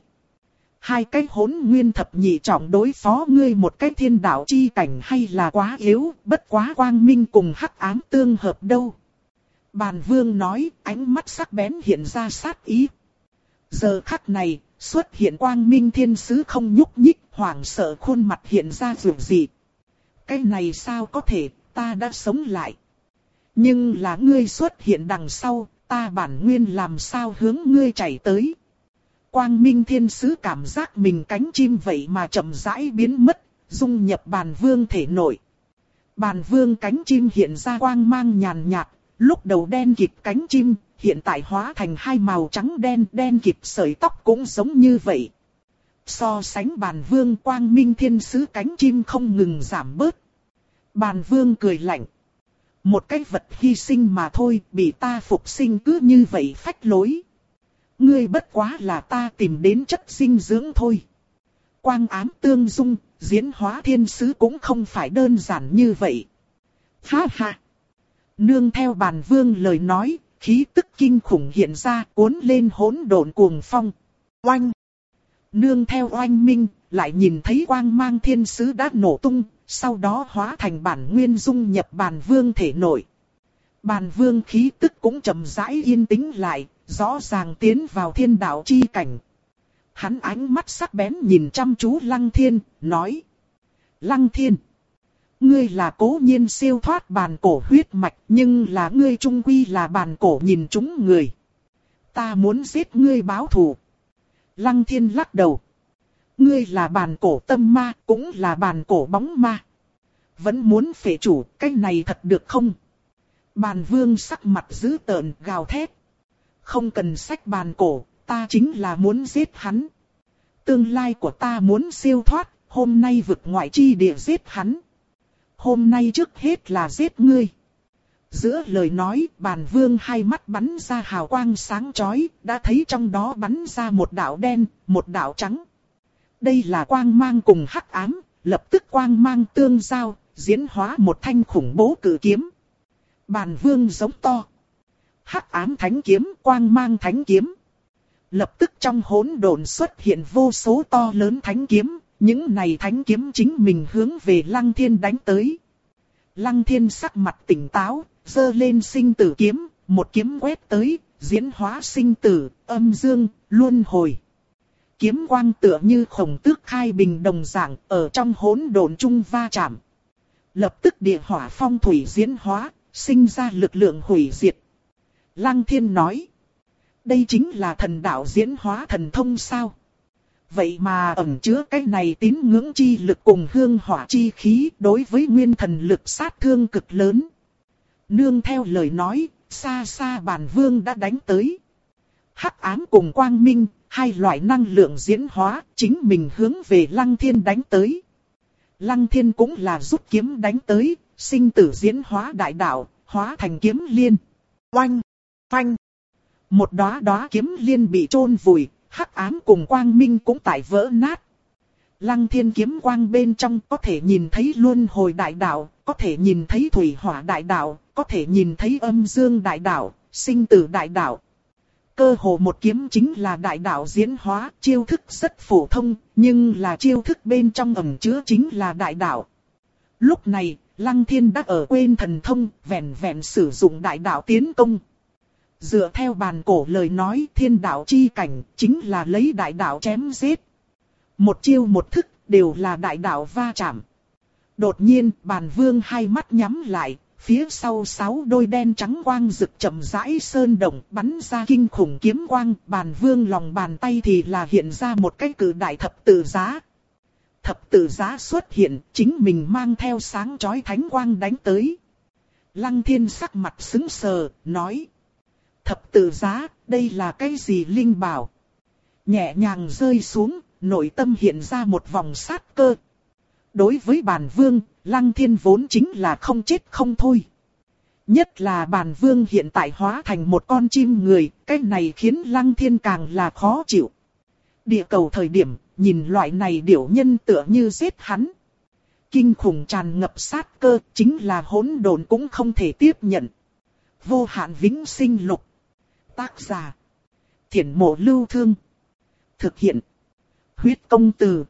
Hai cái hỗn nguyên thập nhị trọng đối phó ngươi một cái thiên đạo chi cảnh hay là quá yếu, bất quá quang minh cùng hắc ám tương hợp đâu. Bàn vương nói, ánh mắt sắc bén hiện ra sát ý. Giờ khắc này, xuất hiện quang minh thiên sứ không nhúc nhích, hoảng sợ khuôn mặt hiện ra dù gì. Cái này sao có thể, ta đã sống lại. Nhưng là ngươi xuất hiện đằng sau, ta bản nguyên làm sao hướng ngươi chảy tới. Quang Minh Thiên Sứ cảm giác mình cánh chim vậy mà chậm rãi biến mất, dung nhập bàn vương thể nội. Bàn vương cánh chim hiện ra quang mang nhàn nhạt, lúc đầu đen kịt cánh chim, hiện tại hóa thành hai màu trắng đen, đen kịt sợi tóc cũng giống như vậy. So sánh bàn vương quang minh thiên sứ cánh chim không ngừng giảm bớt. Bàn vương cười lạnh. Một cái vật hy sinh mà thôi, bị ta phục sinh cứ như vậy phách lối. Ngươi bất quá là ta tìm đến chất sinh dưỡng thôi. Quang ám tương dung, diễn hóa thiên sứ cũng không phải đơn giản như vậy. Ha ha! Nương theo bàn vương lời nói, khí tức kinh khủng hiện ra cuốn lên hỗn độn cuồng phong. Oanh! Nương theo oanh minh, lại nhìn thấy quang mang thiên sứ đã nổ tung, sau đó hóa thành bản nguyên dung nhập bàn vương thể nội. Bàn vương khí tức cũng chậm rãi yên tĩnh lại, rõ ràng tiến vào thiên đạo chi cảnh. Hắn ánh mắt sắc bén nhìn chăm chú Lăng Thiên, nói. Lăng Thiên, ngươi là cố nhiên siêu thoát bàn cổ huyết mạch, nhưng là ngươi trung quy là bàn cổ nhìn chúng người. Ta muốn giết ngươi báo thù. Lăng Thiên lắc đầu. Ngươi là bàn cổ tâm ma, cũng là bàn cổ bóng ma. Vẫn muốn phệ chủ, cái này thật được không? Bàn vương sắc mặt dữ tợn gào thét. Không cần sách bàn cổ, ta chính là muốn giết hắn. Tương lai của ta muốn siêu thoát, hôm nay vực ngoại chi địa giết hắn. Hôm nay trước hết là giết ngươi. Giữa lời nói, bàn vương hai mắt bắn ra hào quang sáng chói, đã thấy trong đó bắn ra một đạo đen, một đạo trắng. Đây là quang mang cùng hắc ám, lập tức quang mang tương giao, diễn hóa một thanh khủng bố cử kiếm. Bàn vương giống to. Hắc ám thánh kiếm, quang mang thánh kiếm. Lập tức trong hỗn độn xuất hiện vô số to lớn thánh kiếm, những này thánh kiếm chính mình hướng về Lăng Thiên đánh tới. Lăng Thiên sắc mặt tỉnh táo, giơ lên sinh tử kiếm, một kiếm quét tới, diễn hóa sinh tử, âm dương, luân hồi. Kiếm quang tựa như khổng tước khai bình đồng dạng, ở trong hỗn độn trung va chạm. Lập tức địa hỏa phong thủy diễn hóa, sinh ra lực lượng hủy diệt. Lăng thiên nói. Đây chính là thần đạo diễn hóa thần thông sao? Vậy mà ẩn chứa cái này tín ngưỡng chi lực cùng hương hỏa chi khí đối với nguyên thần lực sát thương cực lớn. Nương theo lời nói, xa xa bản vương đã đánh tới. Hắc ám cùng quang minh, hai loại năng lượng diễn hóa, chính mình hướng về lăng thiên đánh tới. Lăng thiên cũng là rút kiếm đánh tới, sinh tử diễn hóa đại đạo, hóa thành kiếm liên. Oanh! Phanh! Một đóa đóa kiếm liên bị chôn vùi, hắc ám cùng quang minh cũng tại vỡ nát. Lăng thiên kiếm quang bên trong có thể nhìn thấy luân hồi đại đạo, có thể nhìn thấy thủy hỏa đại đạo, có thể nhìn thấy âm dương đại đạo, sinh tử đại đạo. Cơ hồ một kiếm chính là đại đạo diễn hóa, chiêu thức rất phổ thông, nhưng là chiêu thức bên trong ẩn chứa chính là đại đạo. Lúc này, Lăng Thiên đã ở quên thần thông, vẹn vẹn sử dụng đại đạo tiến công. Dựa theo bàn cổ lời nói thiên đạo chi cảnh, chính là lấy đại đạo chém giết. Một chiêu một thức, đều là đại đạo va chạm. Đột nhiên, bàn vương hai mắt nhắm lại, phía sau sáu đôi đen trắng quang rực chậm rãi sơn động bắn ra kinh khủng kiếm quang, bàn vương lòng bàn tay thì là hiện ra một cái cử đại thập tự giá. Thập tự giá xuất hiện, chính mình mang theo sáng chói thánh quang đánh tới. Lăng thiên sắc mặt xứng sờ, nói. Thập tự giá, đây là cái gì linh bảo? Nhẹ nhàng rơi xuống, nội tâm hiện ra một vòng sát cơ. Đối với bàn vương, lăng thiên vốn chính là không chết không thôi. Nhất là bàn vương hiện tại hóa thành một con chim người, cái này khiến lăng thiên càng là khó chịu. Địa cầu thời điểm, nhìn loại này điểu nhân tựa như giết hắn. Kinh khủng tràn ngập sát cơ, chính là hỗn độn cũng không thể tiếp nhận. Vô hạn vĩnh sinh lục. Tác giả. Thiển mộ lưu thương. Thực hiện. Huyết công từ.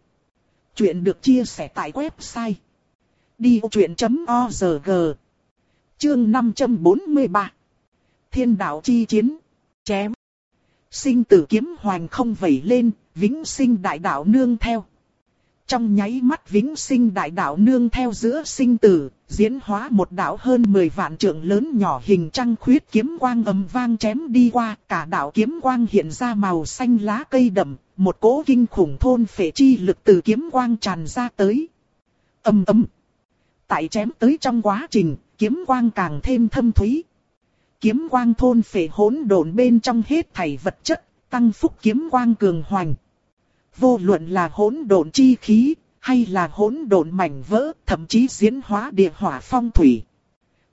Chuyện được chia sẻ tại website. Đi truyện.org Chương 543 Thiên đạo chi chiến. Chém. Sinh tử kiếm hoành không vẩy lên, vĩnh sinh đại đạo nương theo. Trong nháy mắt vĩnh sinh đại đạo nương theo giữa sinh tử, diễn hóa một đạo hơn 10 vạn trượng lớn nhỏ hình trăng khuyết kiếm quang ầm vang chém đi qua, cả đạo kiếm quang hiện ra màu xanh lá cây đậm, một cỗ kinh khủng thôn phệ chi lực từ kiếm quang tràn ra tới. Âm âm, Tại chém tới trong quá trình, kiếm quang càng thêm thâm thúy. Kiếm quang thôn phệ hỗn độn bên trong hết thảy vật chất, tăng phúc kiếm quang cường hoành. Vô luận là hỗn độn chi khí, hay là hỗn độn mảnh vỡ, thậm chí diễn hóa địa hỏa phong thủy.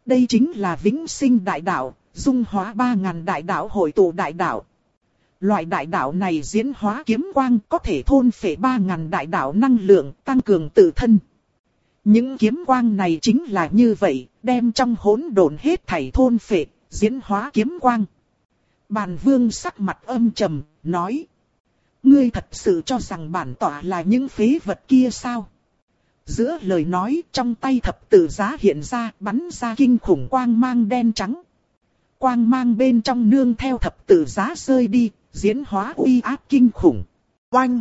Đây chính là vĩnh sinh đại đạo, dung hóa ba ngàn đại đạo hội tụ đại đạo. Loại đại đạo này diễn hóa kiếm quang có thể thôn phệ ba ngàn đại đạo năng lượng, tăng cường tự thân. Những kiếm quang này chính là như vậy, đem trong hỗn độn hết thảy thôn phệ, diễn hóa kiếm quang. Bàn vương sắc mặt âm trầm, nói. Ngươi thật sự cho rằng bản tỏa là những phế vật kia sao? Giữa lời nói trong tay thập tử giá hiện ra bắn ra kinh khủng quang mang đen trắng. Quang mang bên trong nương theo thập tử giá rơi đi, diễn hóa uy áp kinh khủng. Oanh!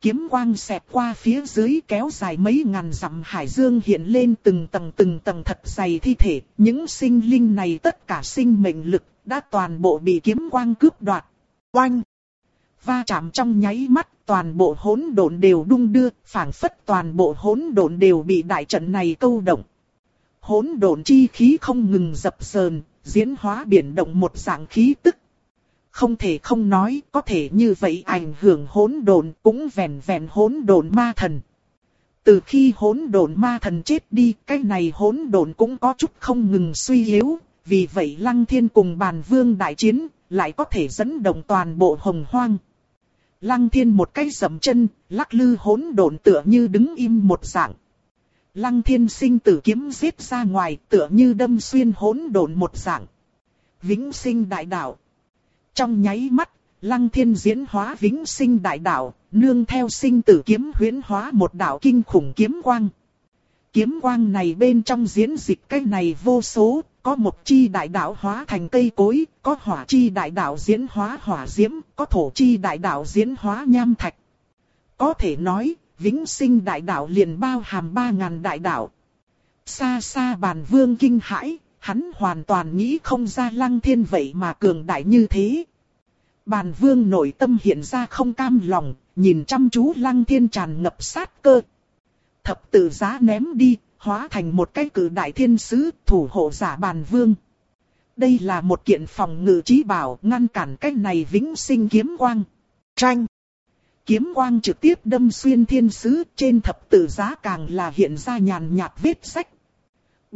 Kiếm quang xẹt qua phía dưới kéo dài mấy ngàn dặm hải dương hiện lên từng tầng từng tầng thật dày thi thể. Những sinh linh này tất cả sinh mệnh lực đã toàn bộ bị kiếm quang cướp đoạt. Oanh! Va chạm trong nháy mắt, toàn bộ hỗn độn đều đung đưa, phảng phất toàn bộ hỗn độn đều bị đại trận này câu động. Hỗn độn chi khí không ngừng dập sờn, diễn hóa biển động một dạng khí tức. Không thể không nói, có thể như vậy ảnh hưởng hỗn độn, cũng vẹn vẹn hỗn độn ma thần. Từ khi hỗn độn ma thần chết đi, cái này hỗn độn cũng có chút không ngừng suy yếu, vì vậy Lăng Thiên cùng bàn vương đại chiến, lại có thể dẫn động toàn bộ hồng hoang. Lăng thiên một cái dậm chân, lắc lư hỗn độn tựa như đứng im một dạng. Lăng thiên sinh tử kiếm giết ra ngoài tựa như đâm xuyên hỗn độn một dạng. Vĩnh sinh đại đạo. Trong nháy mắt, lăng thiên diễn hóa vĩnh sinh đại đạo, nương theo sinh tử kiếm huyễn hóa một đạo kinh khủng kiếm quang. Kiếm quang này bên trong diễn dịch cái này vô số, có một chi đại đạo hóa thành cây cối, có hỏa chi đại đạo diễn hóa hỏa diễm, có thổ chi đại đạo diễn hóa nham thạch. Có thể nói, vĩnh sinh đại đạo liền bao hàm ba ngàn đại đạo. Xa xa bàn vương kinh hãi, hắn hoàn toàn nghĩ không ra lăng thiên vậy mà cường đại như thế. Bàn vương nội tâm hiện ra không cam lòng, nhìn chăm chú lăng thiên tràn ngập sát cơ. Thập tử giá ném đi, hóa thành một cái cử đại thiên sứ thủ hộ giả bàn vương. Đây là một kiện phòng ngự trí bảo ngăn cản cái này vĩnh sinh kiếm quang. Tranh. Kiếm quang trực tiếp đâm xuyên thiên sứ trên thập tử giá càng là hiện ra nhàn nhạt vết sách.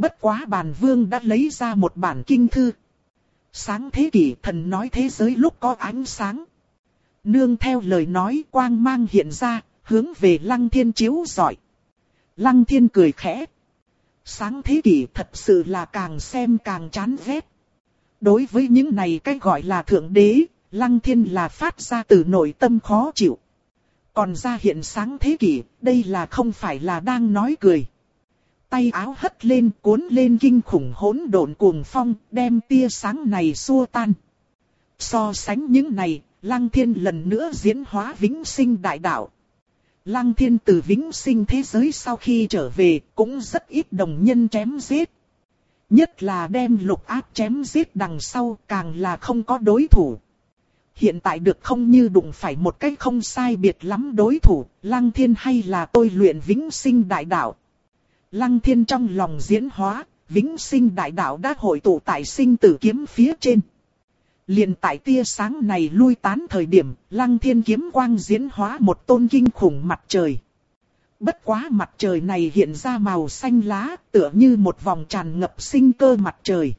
Bất quá bàn vương đã lấy ra một bản kinh thư. Sáng thế kỷ thần nói thế giới lúc có ánh sáng. Nương theo lời nói quang mang hiện ra, hướng về lăng thiên chiếu giỏi. Lăng thiên cười khẽ. Sáng thế kỷ thật sự là càng xem càng chán ghét. Đối với những này cái gọi là thượng đế, lăng thiên là phát ra từ nội tâm khó chịu. Còn ra hiện sáng thế kỷ, đây là không phải là đang nói cười. Tay áo hất lên cuốn lên kinh khủng hỗn độn cuồng phong, đem tia sáng này xua tan. So sánh những này, lăng thiên lần nữa diễn hóa vĩnh sinh đại đạo. Lăng thiên từ vĩnh sinh thế giới sau khi trở về cũng rất ít đồng nhân chém giết. Nhất là đem lục áp chém giết đằng sau càng là không có đối thủ. Hiện tại được không như đụng phải một cách không sai biệt lắm đối thủ, lăng thiên hay là tôi luyện vĩnh sinh đại đạo. Lăng thiên trong lòng diễn hóa, vĩnh sinh đại đạo đã hội tụ tại sinh tử kiếm phía trên. liền tại tia sáng này lui tán thời điểm, lăng thiên kiếm quang diễn hóa một tôn kinh khủng mặt trời. Bất quá mặt trời này hiện ra màu xanh lá, tựa như một vòng tràn ngập sinh cơ mặt trời.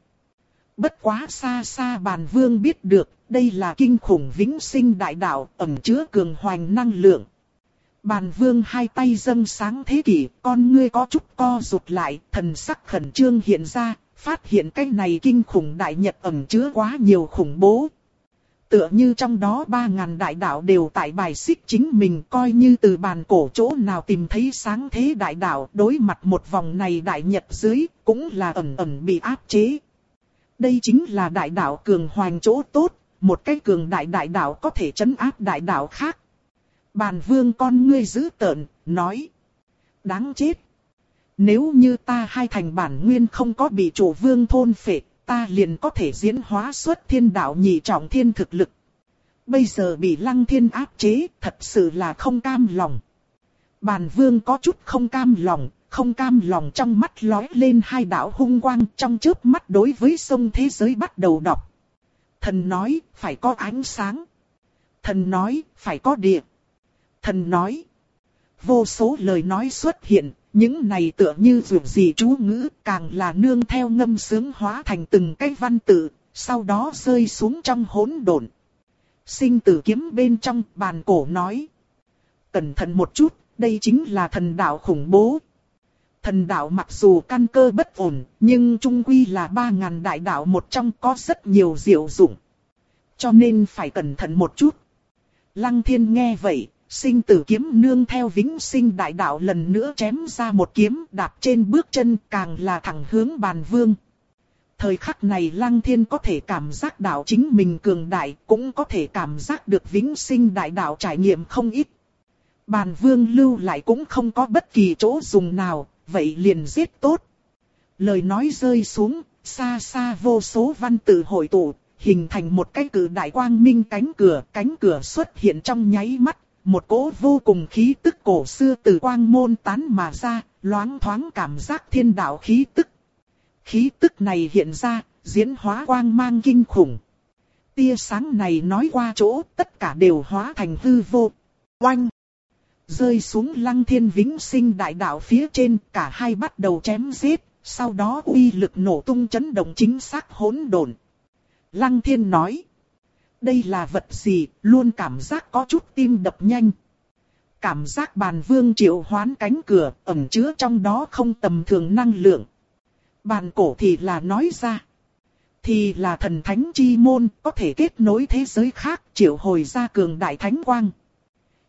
Bất quá xa xa bàn vương biết được, đây là kinh khủng vĩnh sinh đại đạo, ẩn chứa cường hoành năng lượng. Bàn vương hai tay dâng sáng thế kỷ, con ngươi có chút co rụt lại, thần sắc khẩn trương hiện ra, phát hiện cái này kinh khủng đại nhật ẩn chứa quá nhiều khủng bố. Tựa như trong đó ba ngàn đại đạo đều tại bài xích chính mình coi như từ bàn cổ chỗ nào tìm thấy sáng thế đại đạo đối mặt một vòng này đại nhật dưới cũng là ẩn ẩn bị áp chế. Đây chính là đại đạo cường hoành chỗ tốt, một cái cường đại đại đạo có thể chấn áp đại đạo khác. Bàn vương con ngươi giữ tợn, nói. Đáng chết. Nếu như ta hai thành bản nguyên không có bị chủ vương thôn phệ, ta liền có thể diễn hóa xuất thiên đạo nhị trọng thiên thực lực. Bây giờ bị lăng thiên áp chế, thật sự là không cam lòng. Bàn vương có chút không cam lòng, không cam lòng trong mắt lói lên hai đạo hung quang trong chớp mắt đối với sông thế giới bắt đầu đọc. Thần nói, phải có ánh sáng. Thần nói, phải có địa. Thần nói. Vô số lời nói xuất hiện, những này tựa như dù gì chú ngữ, càng là nương theo ngâm sướng hóa thành từng cái văn tự, sau đó rơi xuống trong hỗn độn. Sinh tử kiếm bên trong bàn cổ nói. Cẩn thận một chút, đây chính là thần đạo khủng bố. Thần đạo mặc dù căn cơ bất ổn, nhưng trung quy là ba ngàn đại đạo một trong có rất nhiều diệu dụng. Cho nên phải cẩn thận một chút. Lăng thiên nghe vậy, sinh tử kiếm nương theo vĩnh sinh đại đạo lần nữa chém ra một kiếm đạp trên bước chân càng là thẳng hướng bàn vương. Thời khắc này lăng thiên có thể cảm giác đạo chính mình cường đại, cũng có thể cảm giác được vĩnh sinh đại đạo trải nghiệm không ít. Bàn vương lưu lại cũng không có bất kỳ chỗ dùng nào, vậy liền giết tốt. Lời nói rơi xuống, xa xa vô số văn tự hội tụ, hình thành một cái cử đại quang minh cánh cửa, cánh cửa xuất hiện trong nháy mắt, một cỗ vô cùng khí tức cổ xưa từ quang môn tán mà ra, loáng thoáng cảm giác thiên đạo khí tức. Khí tức này hiện ra, diễn hóa quang mang kinh khủng. Tia sáng này nói qua chỗ, tất cả đều hóa thành hư vô. Oanh! Rơi xuống lăng thiên vĩnh sinh đại đạo phía trên, cả hai bắt đầu chém giết, sau đó uy lực nổ tung chấn động chính xác hỗn độn. Lăng thiên nói. Đây là vật gì, luôn cảm giác có chút tim đập nhanh. Cảm giác bàn vương triệu hoán cánh cửa, ẩn chứa trong đó không tầm thường năng lượng. Bàn cổ thì là nói ra. Thì là thần thánh chi môn, có thể kết nối thế giới khác, triệu hồi ra cường đại thánh quang.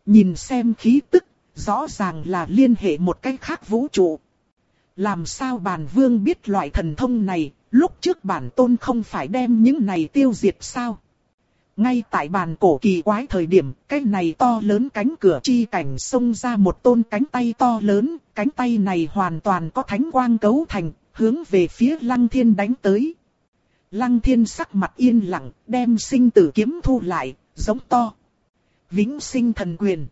Nhìn xem khí tức, rõ ràng là liên hệ một cách khác vũ trụ. Làm sao bàn vương biết loại thần thông này, lúc trước bản tôn không phải đem những này tiêu diệt sao? Ngay tại bàn cổ kỳ quái thời điểm, cái này to lớn cánh cửa chi cảnh xông ra một tôn cánh tay to lớn, cánh tay này hoàn toàn có thánh quang cấu thành, hướng về phía lăng thiên đánh tới. Lăng thiên sắc mặt yên lặng, đem sinh tử kiếm thu lại, giống to. Vĩnh sinh thần quyền.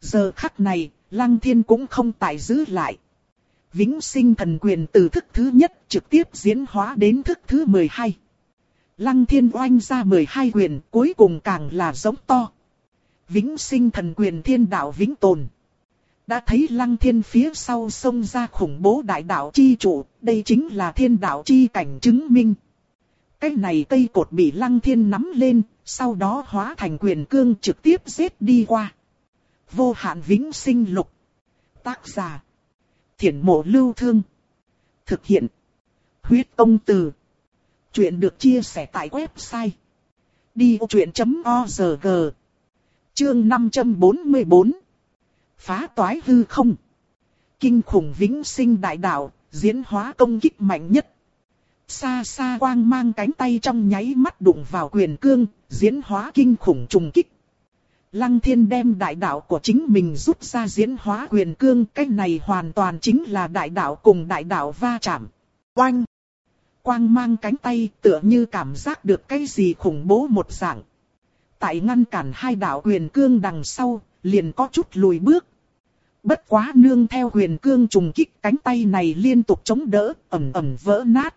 Giờ khắc này, lăng thiên cũng không tại giữ lại. Vĩnh sinh thần quyền từ thức thứ nhất trực tiếp diễn hóa đến thức thứ 12. Lăng thiên oanh ra 12 quyền cuối cùng càng là giống to. Vĩnh sinh thần quyền thiên đạo vĩnh tồn. Đã thấy lăng thiên phía sau sông ra khủng bố đại đạo chi trụ, đây chính là thiên đạo chi cảnh chứng minh. Cái này cây cột bị lăng thiên nắm lên, sau đó hóa thành quyền cương trực tiếp giết đi qua. Vô hạn vĩnh sinh lục. Tác giả. Thiển mộ lưu thương. Thực hiện. Huyết công từ. Chuyện được chia sẻ tại website. Đi vô chuyện.org Chương 544 Phá toái hư không Kinh khủng vĩnh sinh đại đạo, diễn hóa công kích mạnh nhất. Xa xa quang mang cánh tay trong nháy mắt đụng vào quyền cương, diễn hóa kinh khủng trùng kích. Lăng thiên đem đại đạo của chính mình rút ra diễn hóa quyền cương, cái này hoàn toàn chính là đại đạo cùng đại đạo va chạm. Oanh! Quang mang cánh tay tựa như cảm giác được cái gì khủng bố một dạng. Tại ngăn cản hai đạo huyền cương đằng sau, liền có chút lùi bước. Bất quá nương theo huyền cương trùng kích cánh tay này liên tục chống đỡ, ẩm ẩm vỡ nát.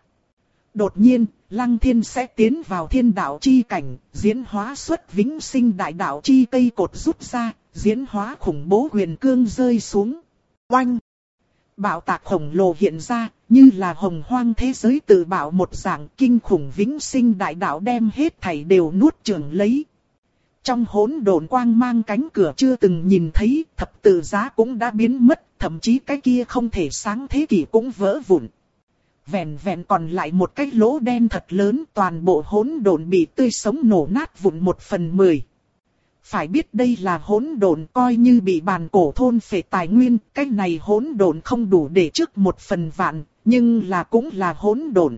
Đột nhiên, Lăng Thiên sẽ tiến vào thiên đạo chi cảnh, diễn hóa xuất vĩnh sinh đại đạo chi cây cột rút ra, diễn hóa khủng bố huyền cương rơi xuống. Oanh! Bạo tạc khổng lồ hiện ra, như là hồng hoang thế giới tự bảo một dạng kinh khủng vĩnh sinh đại đạo đem hết thảy đều nuốt chửng lấy. Trong hỗn độn quang mang cánh cửa chưa từng nhìn thấy, thập tự giá cũng đã biến mất, thậm chí cái kia không thể sáng thế kỷ cũng vỡ vụn. Vẹn vẹn còn lại một cái lỗ đen thật lớn, toàn bộ hỗn độn bị tươi sống nổ nát vụn một phần mười. Phải biết đây là hỗn độn coi như bị bàn cổ thôn phệ tài nguyên, cái này hỗn độn không đủ để trước một phần vạn, nhưng là cũng là hỗn độn.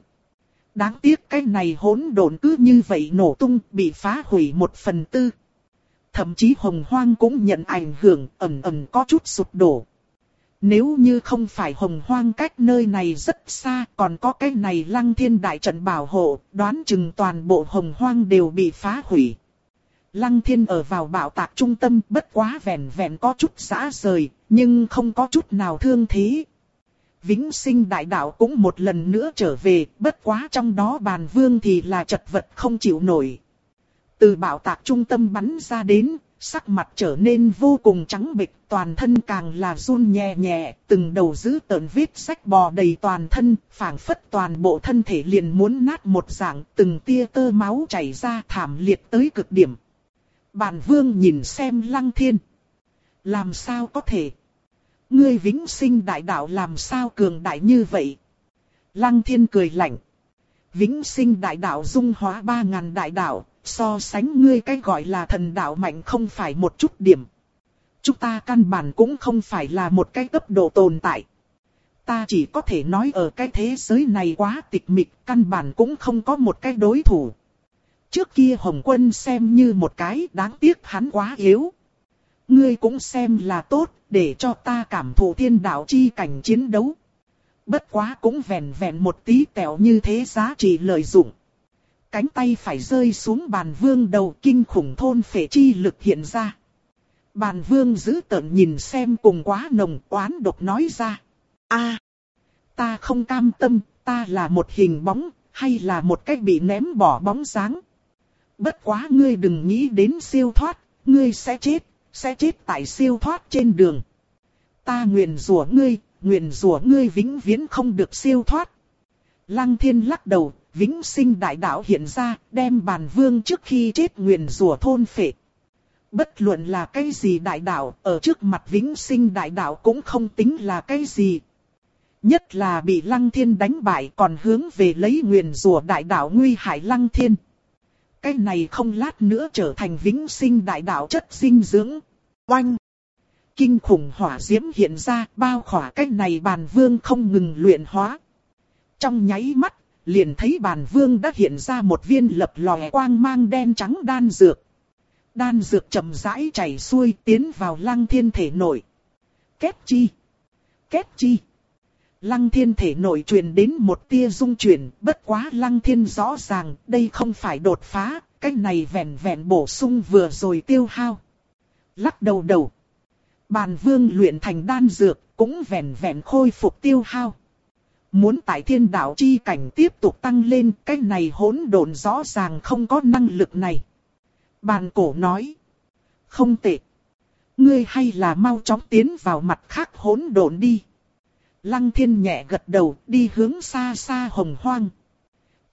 Đáng tiếc cái này hỗn độn cứ như vậy nổ tung, bị phá hủy một phần tư. Thậm chí hồng hoang cũng nhận ảnh hưởng, ẩn ẩn có chút sụp đổ. Nếu như không phải hồng hoang cách nơi này rất xa, còn có cái này lăng thiên đại trận bảo hộ, đoán chừng toàn bộ hồng hoang đều bị phá hủy. Lăng thiên ở vào bảo tạc trung tâm bất quá vẹn vẹn có chút xã rời, nhưng không có chút nào thương thế. Vĩnh sinh đại đạo cũng một lần nữa trở về, bất quá trong đó bàn vương thì là chật vật không chịu nổi. Từ bảo tạc trung tâm bắn ra đến, sắc mặt trở nên vô cùng trắng bệch, toàn thân càng là run nhẹ nhẹ, từng đầu giữ tợn vết sách bò đầy toàn thân, phảng phất toàn bộ thân thể liền muốn nát một dạng, từng tia tơ máu chảy ra thảm liệt tới cực điểm. Bàn vương nhìn xem lăng thiên. Làm sao có thể? Ngươi vĩnh sinh đại đạo làm sao cường đại như vậy? Lăng thiên cười lạnh. Vĩnh sinh đại đạo dung hóa ba ngàn đại đạo, so sánh ngươi cái gọi là thần đạo mạnh không phải một chút điểm. Chúng ta căn bản cũng không phải là một cái cấp độ tồn tại. Ta chỉ có thể nói ở cái thế giới này quá tịch mịch, căn bản cũng không có một cái đối thủ. Trước kia Hồng Quân xem như một cái đáng tiếc hắn quá yếu. Ngươi cũng xem là tốt, để cho ta cảm thụ thiên đạo chi cảnh chiến đấu. Bất quá cũng vẹn vẹn một tí tẹo như thế giá trị lợi dụng. Cánh tay phải rơi xuống bàn vương đầu kinh khủng thôn phệ chi lực hiện ra. Bàn vương giữ tợn nhìn xem cùng quá nồng oán độc nói ra. a ta không cam tâm, ta là một hình bóng, hay là một cách bị ném bỏ bóng dáng. Bất quá ngươi đừng nghĩ đến siêu thoát, ngươi sẽ chết, sẽ chết tại siêu thoát trên đường. Ta nguyện rủa ngươi, nguyện rủa ngươi vĩnh viễn không được siêu thoát. Lăng thiên lắc đầu, vĩnh sinh đại đạo hiện ra, đem bàn vương trước khi chết nguyện rủa thôn phệ. Bất luận là cái gì đại đạo, ở trước mặt vĩnh sinh đại đạo cũng không tính là cái gì. Nhất là bị lăng thiên đánh bại còn hướng về lấy nguyện rủa đại đạo nguy hại lăng thiên. Cái này không lát nữa trở thành vĩnh sinh đại đạo chất dinh dưỡng. Oanh! Kinh khủng hỏa diễm hiện ra bao khỏa cái này bàn vương không ngừng luyện hóa. Trong nháy mắt, liền thấy bàn vương đã hiện ra một viên lập lòe quang mang đen trắng đan dược. Đan dược chậm rãi chảy xuôi tiến vào lăng thiên thể nội. Kết chi? Kết chi? Lăng thiên thể nội truyền đến một tia dung chuyển, bất quá lăng thiên rõ ràng, đây không phải đột phá, cái này vẹn vẹn bổ sung vừa rồi tiêu hao. Lắc đầu đầu. Bàn vương luyện thành đan dược, cũng vẹn vẹn khôi phục tiêu hao. Muốn tại thiên đạo chi cảnh tiếp tục tăng lên, cái này hỗn độn rõ ràng không có năng lực này. Bàn cổ nói. Không tệ. Ngươi hay là mau chóng tiến vào mặt khác hỗn độn đi. Lăng thiên nhẹ gật đầu đi hướng xa xa hồng hoang.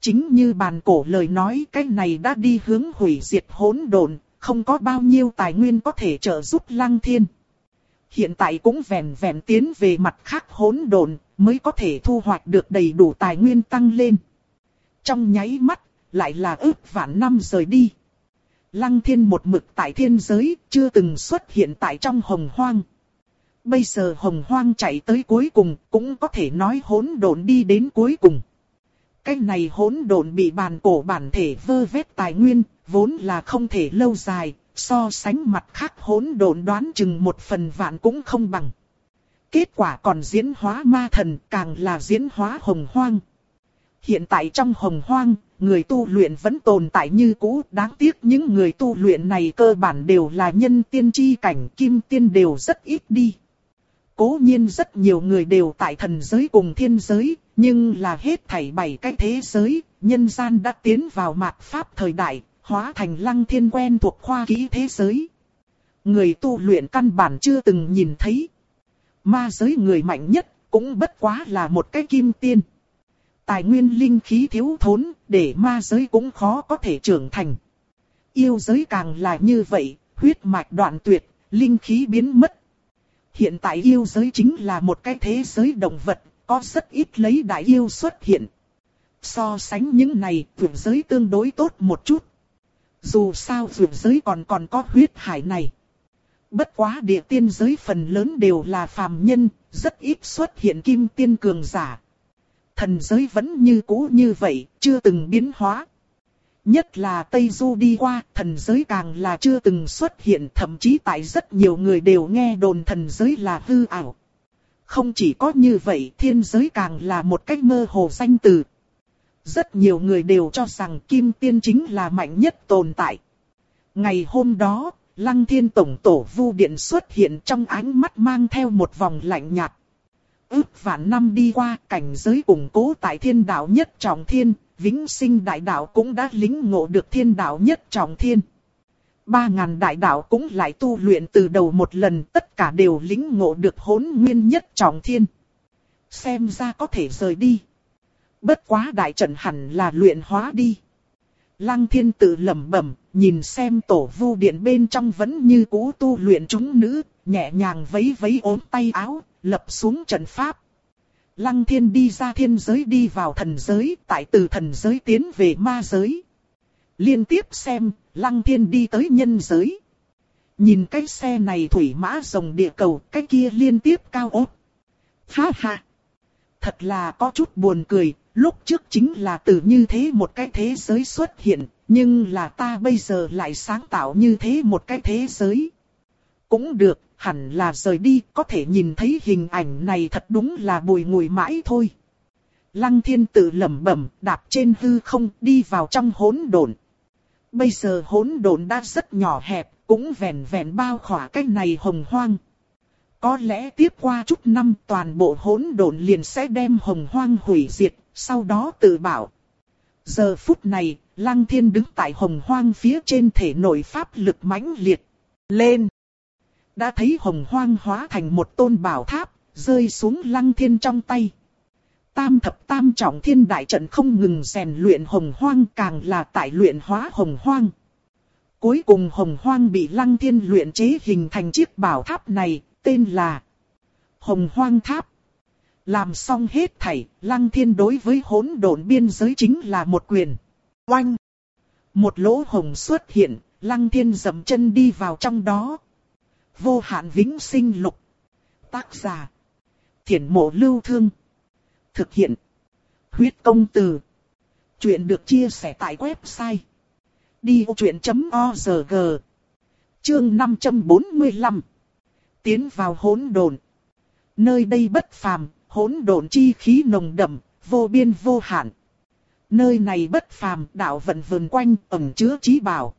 Chính như bàn cổ lời nói cái này đã đi hướng hủy diệt hỗn độn, không có bao nhiêu tài nguyên có thể trợ giúp lăng thiên. Hiện tại cũng vẹn vẹn tiến về mặt khác hỗn độn mới có thể thu hoạch được đầy đủ tài nguyên tăng lên. Trong nháy mắt, lại là ước vạn năm rời đi. Lăng thiên một mực tại thiên giới, chưa từng xuất hiện tại trong hồng hoang. Bây giờ hồng hoang chạy tới cuối cùng, cũng có thể nói hỗn độn đi đến cuối cùng. Cái này hỗn độn bị bàn cổ bản thể vơ vét tài nguyên, vốn là không thể lâu dài, so sánh mặt khác hỗn độn đoán chừng một phần vạn cũng không bằng. Kết quả còn diễn hóa ma thần, càng là diễn hóa hồng hoang. Hiện tại trong hồng hoang, người tu luyện vẫn tồn tại như cũ, đáng tiếc những người tu luyện này cơ bản đều là nhân tiên chi cảnh kim tiên đều rất ít đi cố nhiên rất nhiều người đều tại thần giới cùng thiên giới, nhưng là hết thảy bảy cái thế giới, nhân gian đã tiến vào mạt pháp thời đại, hóa thành lăng thiên quen thuộc khoa kỹ thế giới. Người tu luyện căn bản chưa từng nhìn thấy. Ma giới người mạnh nhất, cũng bất quá là một cái kim tiên. Tài nguyên linh khí thiếu thốn, để ma giới cũng khó có thể trưởng thành. Yêu giới càng là như vậy, huyết mạch đoạn tuyệt, linh khí biến mất. Hiện tại yêu giới chính là một cái thế giới động vật, có rất ít lấy đại yêu xuất hiện. So sánh những này, vượt giới tương đối tốt một chút. Dù sao vượt giới còn còn có huyết hải này. Bất quá địa tiên giới phần lớn đều là phàm nhân, rất ít xuất hiện kim tiên cường giả. Thần giới vẫn như cũ như vậy, chưa từng biến hóa. Nhất là Tây Du đi qua, thần giới càng là chưa từng xuất hiện, thậm chí tại rất nhiều người đều nghe đồn thần giới là hư ảo. Không chỉ có như vậy, thiên giới càng là một cách mơ hồ danh từ. Rất nhiều người đều cho rằng Kim Tiên chính là mạnh nhất tồn tại. Ngày hôm đó, Lăng Thiên Tổng Tổ Vu Điện xuất hiện trong ánh mắt mang theo một vòng lạnh nhạt. Ước vạn năm đi qua, cảnh giới củng cố tại thiên đạo nhất trọng thiên, vĩnh sinh đại đạo cũng đã lính ngộ được thiên đạo nhất trọng thiên. Ba ngàn đại đạo cũng lại tu luyện từ đầu một lần, tất cả đều lính ngộ được hỗn nguyên nhất trọng thiên. Xem ra có thể rời đi. Bất quá đại trận hẳn là luyện hóa đi. Lăng thiên tự lẩm bẩm, nhìn xem tổ vu điện bên trong vẫn như cũ tu luyện chúng nữ, nhẹ nhàng vấy vấy ốm tay áo, lập xuống trận pháp. Lăng thiên đi ra thiên giới đi vào thần giới, tại từ thần giới tiến về ma giới. Liên tiếp xem, lăng thiên đi tới nhân giới. Nhìn cái xe này thủy mã rồng địa cầu, cái kia liên tiếp cao ốt. Ha ha! Thật là có chút buồn cười, lúc trước chính là từ như thế một cái thế giới xuất hiện, nhưng là ta bây giờ lại sáng tạo như thế một cái thế giới. Cũng được, hẳn là rời đi, có thể nhìn thấy hình ảnh này thật đúng là bùi ngùi mãi thôi. Lăng thiên tự lẩm bẩm, đạp trên hư không, đi vào trong hỗn độn. Bây giờ hỗn độn đã rất nhỏ hẹp, cũng vẹn vẹn bao khỏa cái này hồng hoang. Có lẽ tiếp qua chút năm toàn bộ hỗn độn liền sẽ đem hồng hoang hủy diệt, sau đó tự bảo. Giờ phút này, Lăng Thiên đứng tại hồng hoang phía trên thể nội pháp lực mãnh liệt. Lên! Đã thấy hồng hoang hóa thành một tôn bảo tháp, rơi xuống Lăng Thiên trong tay. Tam thập tam trọng thiên đại trận không ngừng rèn luyện hồng hoang càng là tại luyện hóa hồng hoang. Cuối cùng hồng hoang bị Lăng Thiên luyện chế hình thành chiếc bảo tháp này, tên là Hồng Hoang Tháp. Làm xong hết thảy, Lăng Thiên đối với hỗn độn biên giới chính là một quyền. Oanh! Một lỗ hồng xuất hiện, Lăng Thiên dầm chân đi vào trong đó. Vô hạn vĩnh sinh lục. Tác giả. Thiển mộ lưu thương. Thực hiện. Huyết công từ. Chuyện được chia sẻ tại website. Đi vô chuyện.org Chương 545 Tiến vào hỗn độn. Nơi đây bất phàm, hỗn độn chi khí nồng đậm, vô biên vô hạn. Nơi này bất phàm, đạo vận vần quanh, ẩn chứa trí bảo.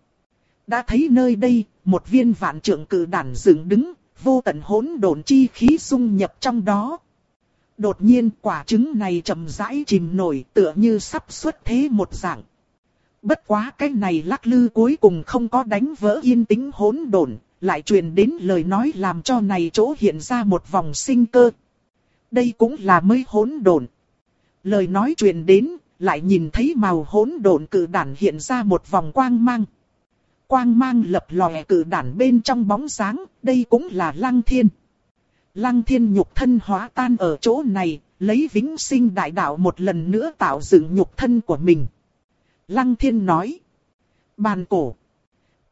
Đã thấy nơi đây, một viên vạn trượng cử đản dựng đứng, vô tận hỗn độn chi khí xung nhập trong đó. Đột nhiên quả trứng này chậm rãi chìm nổi tựa như sắp xuất thế một dạng. Bất quá cái này lắc lư cuối cùng không có đánh vỡ yên tĩnh hỗn độn, lại truyền đến lời nói làm cho này chỗ hiện ra một vòng sinh cơ. Đây cũng là mới hỗn độn. Lời nói truyền đến, lại nhìn thấy màu hỗn độn cử đản hiện ra một vòng quang mang. Quang mang lập lòe cử đản bên trong bóng sáng, đây cũng là lăng thiên. Lăng thiên nhục thân hóa tan ở chỗ này, lấy vĩnh sinh đại đạo một lần nữa tạo dựng nhục thân của mình. Lăng thiên nói. Bàn cổ.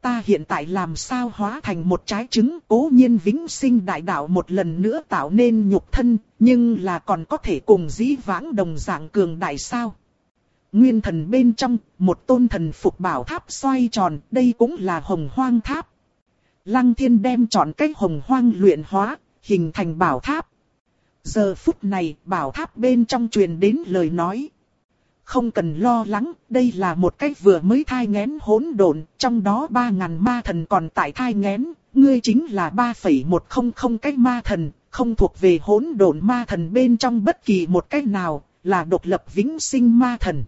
Ta hiện tại làm sao hóa thành một trái trứng cố nhiên vĩnh sinh đại đạo một lần nữa tạo nên nhục thân, nhưng là còn có thể cùng dĩ vãng đồng dạng cường đại sao. Nguyên thần bên trong, một tôn thần phục bảo tháp xoay tròn, đây cũng là hồng hoang tháp. Lăng thiên đem chọn cách hồng hoang luyện hóa, hình thành bảo tháp. Giờ phút này, bảo tháp bên trong truyền đến lời nói. Không cần lo lắng, đây là một cách vừa mới thai ngén hỗn độn, trong đó ba ngàn ma thần còn tại thai ngén, ngươi chính là 3,100 cách ma thần, không thuộc về hỗn độn ma thần bên trong bất kỳ một cách nào, là độc lập vĩnh sinh ma thần.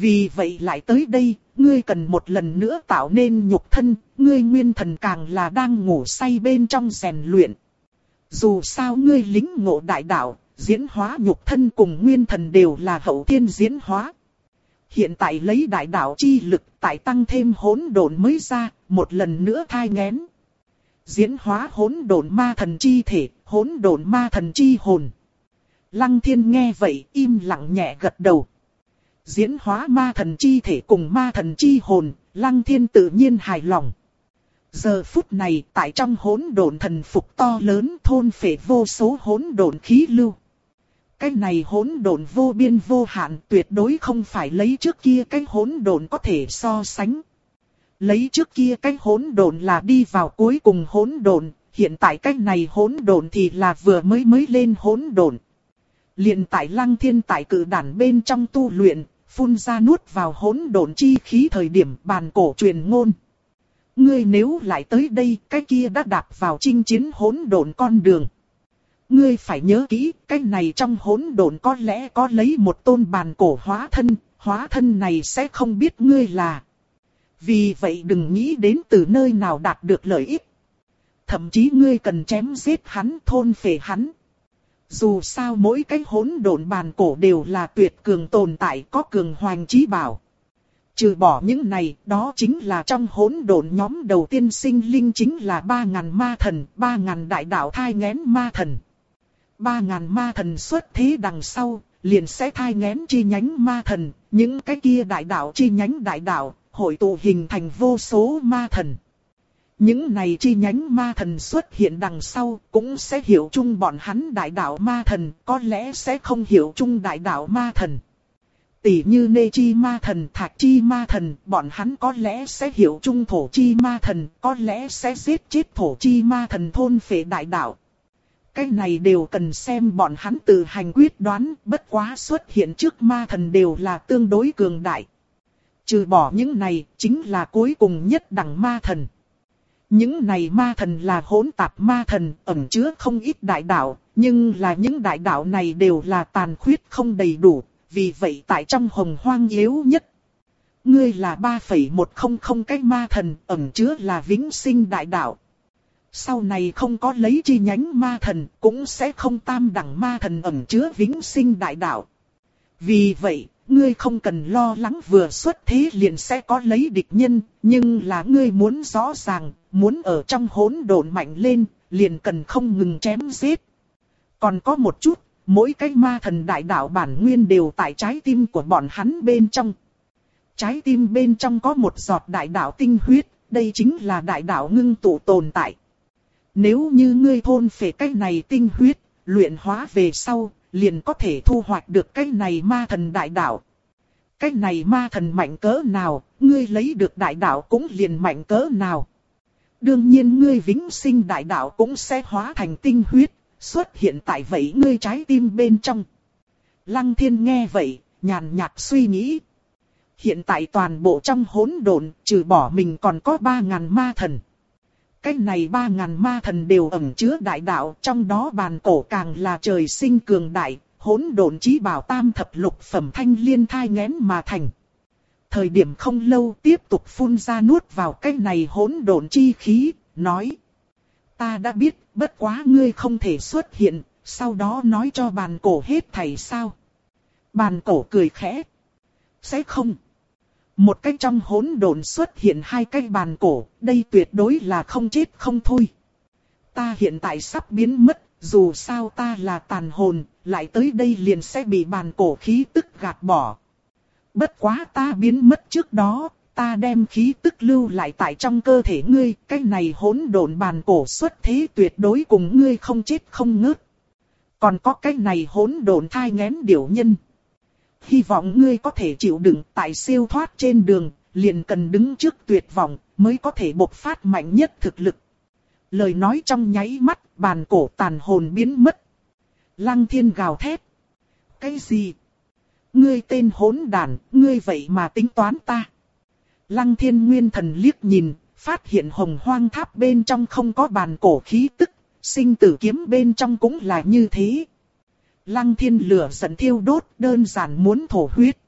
Vì vậy lại tới đây, ngươi cần một lần nữa tạo nên nhục thân, ngươi nguyên thần càng là đang ngủ say bên trong rèn luyện. Dù sao ngươi lính ngộ đại đạo, diễn hóa nhục thân cùng nguyên thần đều là hậu thiên diễn hóa. Hiện tại lấy đại đạo chi lực tại tăng thêm hỗn độn mới ra, một lần nữa thai ngén. Diễn hóa hỗn độn ma thần chi thể, hỗn độn ma thần chi hồn. Lăng thiên nghe vậy im lặng nhẹ gật đầu. Diễn hóa ma thần chi thể cùng ma thần chi hồn, lăng thiên tự nhiên hài lòng. Giờ phút này tại trong hỗn độn thần phục to lớn thôn phệ vô số hỗn độn khí lưu. Cái này hỗn độn vô biên vô hạn tuyệt đối không phải lấy trước kia cái hỗn độn có thể so sánh. Lấy trước kia cái hỗn độn là đi vào cuối cùng hỗn độn, hiện tại cái này hỗn độn thì là vừa mới mới lên hỗn độn. liền tại lăng thiên tại cử đản bên trong tu luyện, phun ra nuốt vào hỗn độn chi khí thời điểm bàn cổ truyền ngôn. Ngươi nếu lại tới đây, cái kia đã đạp vào chinh chiến hỗn độn con đường. Ngươi phải nhớ kỹ, cái này trong hỗn độn có lẽ có lấy một tôn bàn cổ hóa thân, hóa thân này sẽ không biết ngươi là. Vì vậy đừng nghĩ đến từ nơi nào đạt được lợi ích. Thậm chí ngươi cần chém giết hắn, thôn phệ hắn. Dù sao mỗi cái hỗn độn bàn cổ đều là tuyệt cường tồn tại có cường hoành trí bảo. Trừ bỏ những này, đó chính là trong hỗn độn nhóm đầu tiên sinh linh chính là ba ngàn ma thần, ba ngàn đại đạo thai ngén ma thần. Ba ngàn ma thần xuất thế đằng sau, liền sẽ thai ngén chi nhánh ma thần, những cái kia đại đạo chi nhánh đại đạo, hội tụ hình thành vô số ma thần. Những này chi nhánh ma thần xuất hiện đằng sau cũng sẽ hiểu chung bọn hắn đại đạo ma thần, có lẽ sẽ không hiểu chung đại đạo ma thần. Tỷ như nê chi ma thần, thạch chi ma thần, bọn hắn có lẽ sẽ hiểu chung thổ chi ma thần, có lẽ sẽ giết chết thổ chi ma thần thôn phệ đại đạo. Cái này đều cần xem bọn hắn tự hành quyết đoán, bất quá xuất hiện trước ma thần đều là tương đối cường đại. Trừ bỏ những này, chính là cuối cùng nhất đẳng ma thần. Những này ma thần là hỗn tạp ma thần, ẩn chứa không ít đại đạo, nhưng là những đại đạo này đều là tàn khuyết không đầy đủ, vì vậy tại trong hồng hoang yếu nhất. Ngươi là 3,100 cái ma thần, ẩn chứa là vĩnh sinh đại đạo. Sau này không có lấy chi nhánh ma thần, cũng sẽ không tam đẳng ma thần ẩn chứa vĩnh sinh đại đạo. Vì vậy, ngươi không cần lo lắng vừa xuất thế liền sẽ có lấy địch nhân, nhưng là ngươi muốn rõ ràng, muốn ở trong hỗn độn mạnh lên, liền cần không ngừng chém giết. Còn có một chút, mỗi cái ma thần đại đạo bản nguyên đều tại trái tim của bọn hắn bên trong. Trái tim bên trong có một giọt đại đạo tinh huyết, đây chính là đại đạo ngưng tụ tồn tại. Nếu như ngươi thôn phệ cái này tinh huyết, luyện hóa về sau, liền có thể thu hoạch được cái này ma thần đại đạo. Cái này ma thần mạnh cỡ nào, ngươi lấy được đại đạo cũng liền mạnh cỡ nào. Đương nhiên ngươi vĩnh sinh đại đạo cũng sẽ hóa thành tinh huyết, xuất hiện tại vậy ngươi trái tim bên trong. Lăng thiên nghe vậy, nhàn nhạt suy nghĩ. Hiện tại toàn bộ trong hỗn độn, trừ bỏ mình còn có ba ngàn ma thần. Cái này ba ngàn ma thần đều ẩn chứa đại đạo, trong đó bàn cổ càng là trời sinh cường đại, hỗn độn chí bảo tam thập lục phẩm thanh liên thai ngén mà thành. Thời điểm không lâu tiếp tục phun ra nuốt vào cái này hỗn độn chi khí, nói. Ta đã biết, bất quá ngươi không thể xuất hiện, sau đó nói cho bàn cổ hết thầy sao. Bàn cổ cười khẽ. Sẽ không. Một cái trong hỗn độn xuất hiện hai cái bàn cổ, đây tuyệt đối là không chết không thôi. Ta hiện tại sắp biến mất, dù sao ta là tàn hồn, lại tới đây liền sẽ bị bàn cổ khí tức gạt bỏ. Bất quá ta biến mất trước đó, ta đem khí tức lưu lại tại trong cơ thể ngươi, cái này hỗn độn bàn cổ xuất thế tuyệt đối cùng ngươi không chết không ngớt. Còn có cái này hỗn độn thai ngén điểu nhân. Hy vọng ngươi có thể chịu đựng tại siêu thoát trên đường, liền cần đứng trước tuyệt vọng, mới có thể bộc phát mạnh nhất thực lực. Lời nói trong nháy mắt, bàn cổ tàn hồn biến mất. Lăng thiên gào thét. Cái gì? Ngươi tên hỗn đàn, ngươi vậy mà tính toán ta. Lăng thiên nguyên thần liếc nhìn, phát hiện hồng hoang tháp bên trong không có bàn cổ khí tức, sinh tử kiếm bên trong cũng là như thế. Lăng thiên lửa giận thiêu đốt đơn giản muốn thổ huyết.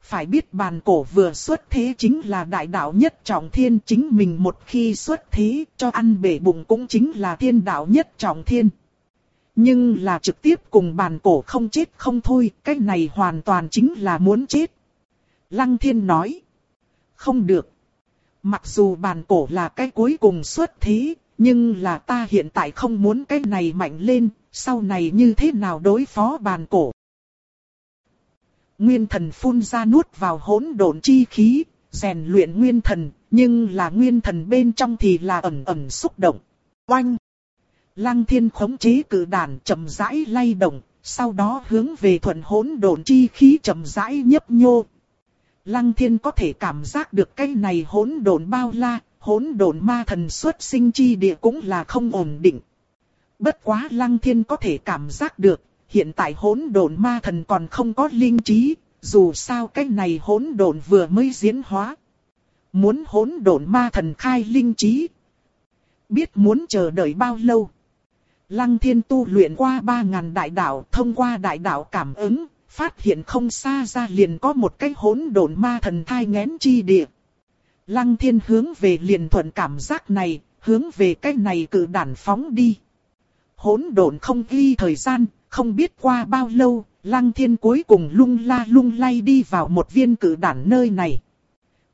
Phải biết bàn cổ vừa xuất thế chính là đại đạo nhất trọng thiên chính mình một khi xuất thế cho ăn bể bụng cũng chính là thiên đạo nhất trọng thiên. Nhưng là trực tiếp cùng bàn cổ không chết không thôi, cái này hoàn toàn chính là muốn chết. Lăng thiên nói. Không được. Mặc dù bàn cổ là cái cuối cùng xuất thế, nhưng là ta hiện tại không muốn cái này mạnh lên, sau này như thế nào đối phó bàn cổ. Nguyên thần phun ra nuốt vào hỗn độn chi khí, rèn luyện nguyên thần, nhưng là nguyên thần bên trong thì là ẩm ẩm xúc động. Oanh! Lăng thiên khống chế cử đàn chậm rãi lay động, sau đó hướng về thuận hỗn độn chi khí chậm rãi nhấp nhô. Lăng thiên có thể cảm giác được cái này hỗn độn bao la, hỗn độn ma thần xuất sinh chi địa cũng là không ổn định. Bất quá lăng thiên có thể cảm giác được, hiện tại hỗn độn ma thần còn không có linh trí, dù sao cái này hỗn độn vừa mới diễn hóa. Muốn hỗn độn ma thần khai linh trí, biết muốn chờ đợi bao lâu. Lăng thiên tu luyện qua 3.000 đại đạo, thông qua đại đạo cảm ứng, phát hiện không xa ra liền có một cái hỗn độn ma thần thai ngén chi địa. Lăng thiên hướng về liền thuận cảm giác này, hướng về cái này cử đản phóng đi. Hỗn độn không ghi thời gian, không biết qua bao lâu, lăng thiên cuối cùng lung la lung lay đi vào một viên cử đản nơi này.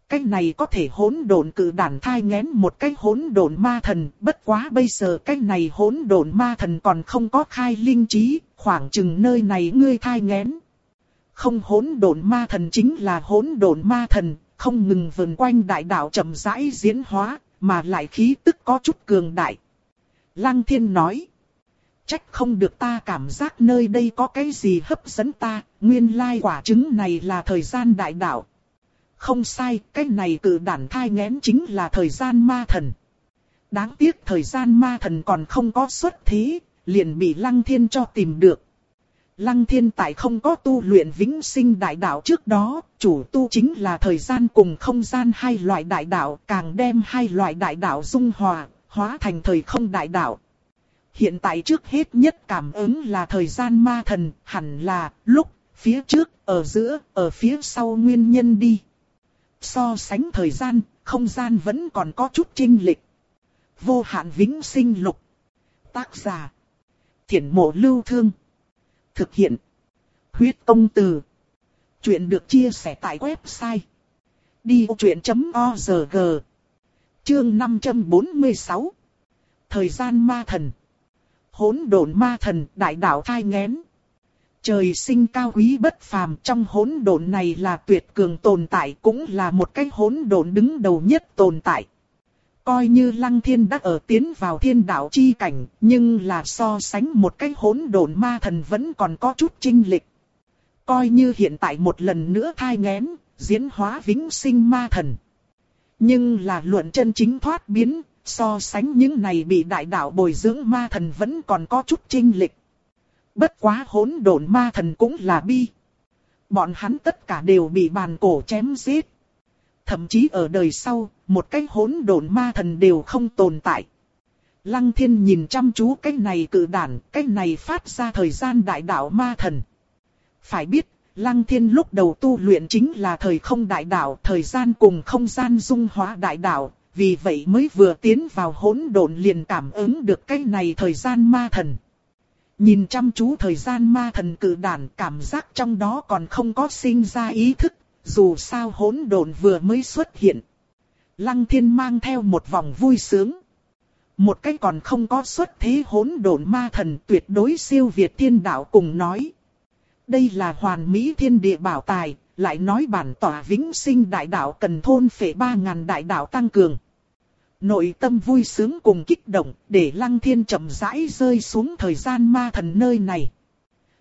Cái này có thể hỗn độn cử đản thai ngén một cái hỗn độn ma thần, bất quá bây giờ cái này hỗn độn ma thần còn không có khai linh trí, khoảng chừng nơi này ngươi thai ngén. Không hỗn độn ma thần chính là hỗn độn ma thần, không ngừng vần quanh đại đạo chậm rãi diễn hóa, mà lại khí tức có chút cường đại. Lăng thiên nói. Trách không được ta cảm giác nơi đây có cái gì hấp dẫn ta, nguyên lai quả trứng này là thời gian đại đạo. Không sai, cái này cử đản thai ngén chính là thời gian ma thần. Đáng tiếc thời gian ma thần còn không có xuất thế, liền bị lăng thiên cho tìm được. Lăng thiên tại không có tu luyện vĩnh sinh đại đạo trước đó, chủ tu chính là thời gian cùng không gian hai loại đại đạo, càng đem hai loại đại đạo dung hòa, hóa thành thời không đại đạo. Hiện tại trước hết nhất cảm ứng là thời gian ma thần, hẳn là lúc, phía trước, ở giữa, ở phía sau nguyên nhân đi. So sánh thời gian, không gian vẫn còn có chút trinh lịch. Vô hạn vĩnh sinh lục. Tác giả. Thiển mộ lưu thương. Thực hiện. Huyết công từ. Chuyện được chia sẻ tại website. Đi vô chuyện.org Chương 546 Thời gian ma thần Hỗn độn ma thần đại đạo thai ngén Trời sinh cao quý bất phàm trong hỗn độn này là tuyệt cường tồn tại cũng là một cái hỗn độn đứng đầu nhất tồn tại. Coi như lăng thiên đã ở tiến vào thiên đạo chi cảnh, nhưng là so sánh một cái hỗn độn ma thần vẫn còn có chút trinh lịch. Coi như hiện tại một lần nữa thai ngén, diễn hóa vĩnh sinh ma thần. Nhưng là luận chân chính thoát biến, so sánh những này bị đại đạo bồi dưỡng ma thần vẫn còn có chút trinh lịch. Bất quá hỗn độn ma thần cũng là bi. Bọn hắn tất cả đều bị bàn cổ chém giết. Thậm chí ở đời sau, một cái hỗn độn ma thần đều không tồn tại. Lăng thiên nhìn chăm chú cái này cự đản, cái này phát ra thời gian đại đạo ma thần. Phải biết, Lăng thiên lúc đầu tu luyện chính là thời không đại đạo, thời gian cùng không gian dung hóa đại đạo, vì vậy mới vừa tiến vào hỗn độn liền cảm ứng được cái này thời gian ma thần. Nhìn chăm chú thời gian ma thần cử đản cảm giác trong đó còn không có sinh ra ý thức, dù sao hỗn độn vừa mới xuất hiện. Lăng thiên mang theo một vòng vui sướng. Một cái còn không có xuất thế hỗn độn ma thần tuyệt đối siêu việt thiên đạo cùng nói. Đây là hoàn mỹ thiên địa bảo tài, lại nói bản tỏa vĩnh sinh đại đạo cần thôn phệ ba ngàn đại đạo tăng cường. Nội tâm vui sướng cùng kích động, để lăng thiên chậm rãi rơi xuống thời gian ma thần nơi này.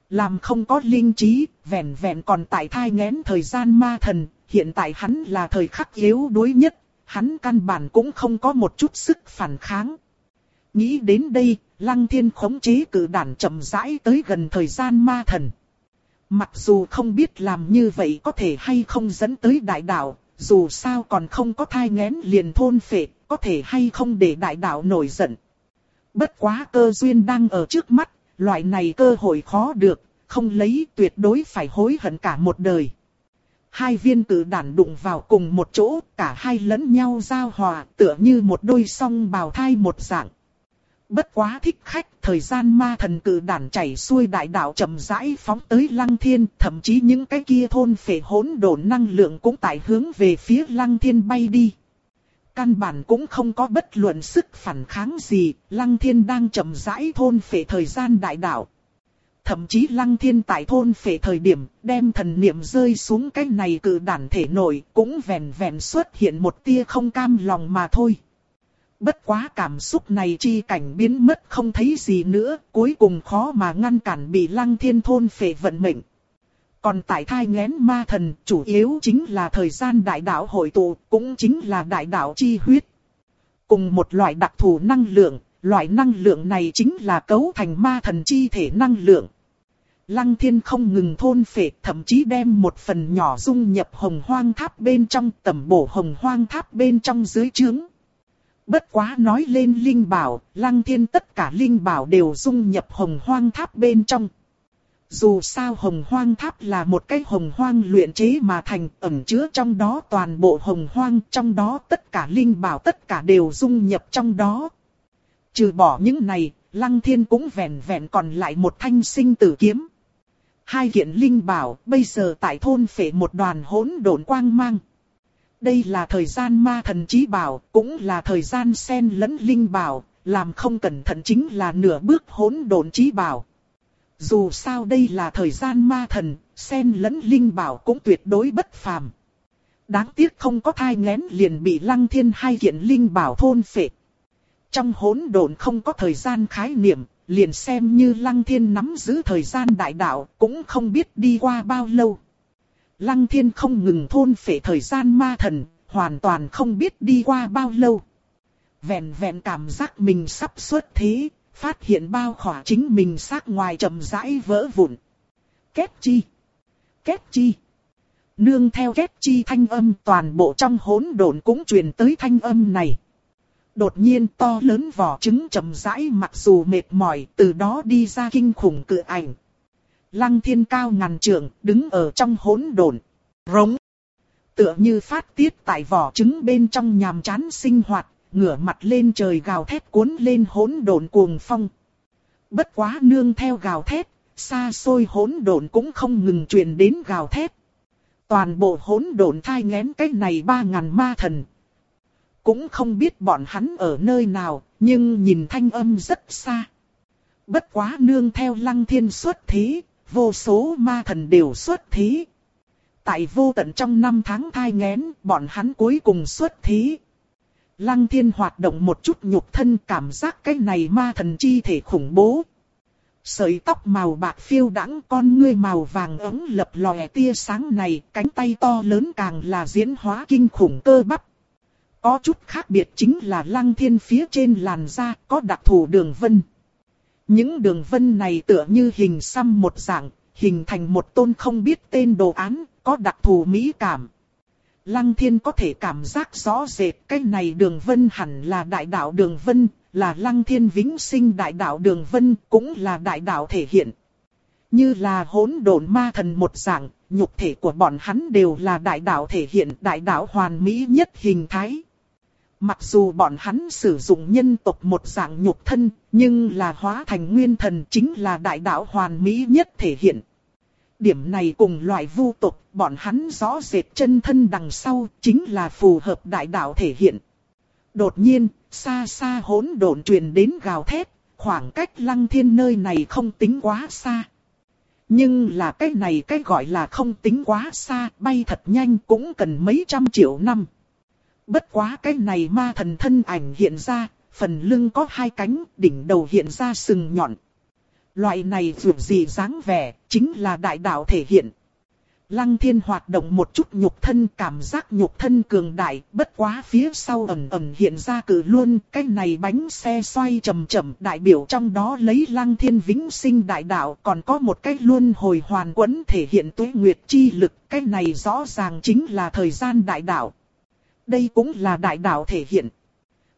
Làm không có linh trí, vẹn vẹn còn tại thai ngén thời gian ma thần, hiện tại hắn là thời khắc yếu đuối nhất, hắn căn bản cũng không có một chút sức phản kháng. Nghĩ đến đây, lăng thiên khống chế cử đản chậm rãi tới gần thời gian ma thần. Mặc dù không biết làm như vậy có thể hay không dẫn tới đại đạo, dù sao còn không có thai ngén liền thôn phệ, có thể hay không để đại đạo nổi giận. Bất quá cơ duyên đang ở trước mắt, loại này cơ hội khó được, không lấy tuyệt đối phải hối hận cả một đời. Hai viên cử đản đụng vào cùng một chỗ, cả hai lẫn nhau giao hòa, tựa như một đôi song bào thai một dạng. Bất quá thích khách, thời gian ma thần cử đản chảy xuôi đại đạo chậm rãi phóng tới lăng thiên, thậm chí những cái kia thôn phệ hỗn độn năng lượng cũng tại hướng về phía lăng thiên bay đi. Căn bản cũng không có bất luận sức phản kháng gì, lăng thiên đang chậm rãi thôn phệ thời gian đại đạo. Thậm chí lăng thiên tại thôn phệ thời điểm, đem thần niệm rơi xuống cái này cử đản thể nổi, cũng vẹn vẹn xuất hiện một tia không cam lòng mà thôi. Bất quá cảm xúc này chi cảnh biến mất không thấy gì nữa, cuối cùng khó mà ngăn cản bị lăng thiên thôn phệ vận mệnh. Còn tại thai ngén ma thần, chủ yếu chính là thời gian đại đạo hội tụ, cũng chính là đại đạo chi huyết. Cùng một loại đặc thù năng lượng, loại năng lượng này chính là cấu thành ma thần chi thể năng lượng. Lăng thiên không ngừng thôn phệ, thậm chí đem một phần nhỏ dung nhập hồng hoang tháp bên trong tầm bổ hồng hoang tháp bên trong dưới trướng. Bất quá nói lên linh bảo, lăng thiên tất cả linh bảo đều dung nhập hồng hoang tháp bên trong. Dù sao hồng hoang tháp là một cái hồng hoang luyện chế mà thành ẩn chứa trong đó toàn bộ hồng hoang, trong đó tất cả linh bảo tất cả đều dung nhập trong đó. Trừ bỏ những này, lăng thiên cũng vẹn vẹn còn lại một thanh sinh tử kiếm. Hai kiện linh bảo bây giờ tại thôn phệ một đoàn hỗn độn quang mang. Đây là thời gian ma thần trí bảo, cũng là thời gian sen lẫn linh bảo, làm không cẩn thận chính là nửa bước hỗn độn trí bảo. Dù sao đây là thời gian ma thần, sen lẫn linh bảo cũng tuyệt đối bất phàm. Đáng tiếc không có thai ngén liền bị lăng thiên hai kiện linh bảo thôn phệ. Trong hỗn độn không có thời gian khái niệm, liền xem như lăng thiên nắm giữ thời gian đại đạo, cũng không biết đi qua bao lâu. Lăng thiên không ngừng thôn phệ thời gian ma thần, hoàn toàn không biết đi qua bao lâu. Vẹn vẹn cảm giác mình sắp xuất thế, phát hiện bao khỏa chính mình xác ngoài chậm rãi vỡ vụn. Kết chi? Kết chi? Nương theo kết chi thanh âm toàn bộ trong hỗn độn cũng truyền tới thanh âm này. Đột nhiên to lớn vỏ trứng chậm rãi mặc dù mệt mỏi từ đó đi ra kinh khủng cự ảnh. Lăng thiên cao ngàn trượng đứng ở trong hỗn độn. Rống. Tựa như phát tiết tại vỏ trứng bên trong nhàm chán sinh hoạt, ngửa mặt lên trời gào thét cuốn lên hỗn độn cuồng phong. Bất quá nương theo gào thét, xa xôi hỗn độn cũng không ngừng truyền đến gào thét. Toàn bộ hỗn độn thai ngén cái này ba ngàn ma thần. Cũng không biết bọn hắn ở nơi nào, nhưng nhìn thanh âm rất xa. Bất quá nương theo lăng thiên xuất thế, vô số ma thần đều xuất thí. Tại vô tận trong năm tháng thai ngén, bọn hắn cuối cùng xuất thí. Lăng thiên hoạt động một chút nhục thân cảm giác cái này ma thần chi thể khủng bố. Sợi tóc màu bạc phiêu đãng con ngươi màu vàng ấm lập lòe tia sáng này, cánh tay to lớn càng là diễn hóa kinh khủng cơ bắp. Có chút khác biệt chính là lăng thiên phía trên làn da có đặc thù đường vân. Những đường vân này tựa như hình xăm một dạng, hình thành một tôn không biết tên đồ án, có đặc thù mỹ cảm. Lăng thiên có thể cảm giác rõ rệt cái này đường vân hẳn là đại đạo đường vân, là lăng thiên vĩnh sinh đại đạo đường vân, cũng là đại đạo thể hiện. Như là hỗn độn ma thần một dạng, nhục thể của bọn hắn đều là đại đạo thể hiện đại đạo hoàn mỹ nhất hình thái. Mặc dù bọn hắn sử dụng nhân tộc một dạng nhục thân, nhưng là hóa thành nguyên thần chính là đại đạo hoàn mỹ nhất thể hiện. Điểm này cùng loại vu tộc, bọn hắn rõ rệt chân thân đằng sau, chính là phù hợp đại đạo thể hiện. Đột nhiên, xa xa hỗn độn truyền đến gào thét, khoảng cách lăng thiên nơi này không tính quá xa. Nhưng là cái này cái gọi là không tính quá xa, bay thật nhanh cũng cần mấy trăm triệu năm. Bất quá cái này ma thần thân ảnh hiện ra, phần lưng có hai cánh, đỉnh đầu hiện ra sừng nhọn. Loại này vượt gì dáng vẻ, chính là đại đạo thể hiện. Lăng thiên hoạt động một chút nhục thân cảm giác nhục thân cường đại, bất quá phía sau ẩn ẩn hiện ra cử luôn, cái này bánh xe xoay chậm chậm đại biểu trong đó lấy lăng thiên vĩnh sinh đại đạo, còn có một cái luôn hồi hoàn quấn thể hiện tuế nguyệt chi lực, cái này rõ ràng chính là thời gian đại đạo. Đây cũng là đại đạo thể hiện.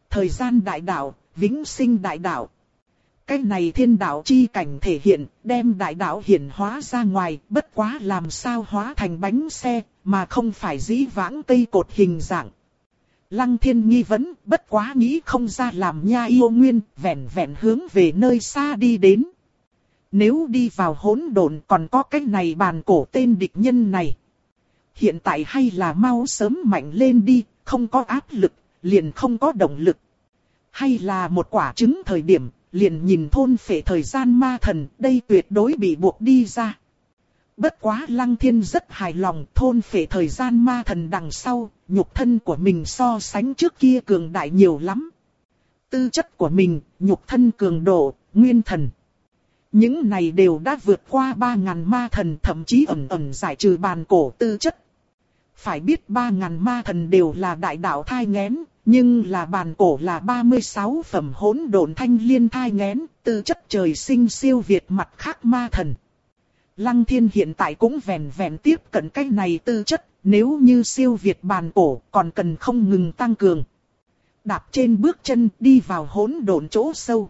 Thời gian đại đạo, vĩnh sinh đại đạo. Cái này thiên đạo chi cảnh thể hiện, đem đại đạo hiển hóa ra ngoài, bất quá làm sao hóa thành bánh xe, mà không phải dĩ vãng cây cột hình dạng. Lăng thiên nghi vấn, bất quá nghĩ không ra làm nha yêu nguyên, vẹn vẹn hướng về nơi xa đi đến. Nếu đi vào hỗn độn còn có cái này bàn cổ tên địch nhân này. Hiện tại hay là mau sớm mạnh lên đi, không có áp lực, liền không có động lực. Hay là một quả trứng thời điểm, liền nhìn thôn phệ thời gian ma thần, đây tuyệt đối bị buộc đi ra. Bất quá lăng thiên rất hài lòng thôn phệ thời gian ma thần đằng sau, nhục thân của mình so sánh trước kia cường đại nhiều lắm. Tư chất của mình, nhục thân cường độ, nguyên thần. Những này đều đã vượt qua 3.000 ma thần thậm chí ẩn ẩn giải trừ bàn cổ tư chất. Phải biết ba ngàn ma thần đều là đại đạo thai ngén, nhưng là bàn cổ là 36 phẩm hỗn độn thanh liên thai ngén, tư chất trời sinh siêu việt mặt khác ma thần. Lăng thiên hiện tại cũng vẹn vẹn tiếp cận cái này tư chất, nếu như siêu việt bàn cổ còn cần không ngừng tăng cường. Đạp trên bước chân đi vào hỗn độn chỗ sâu.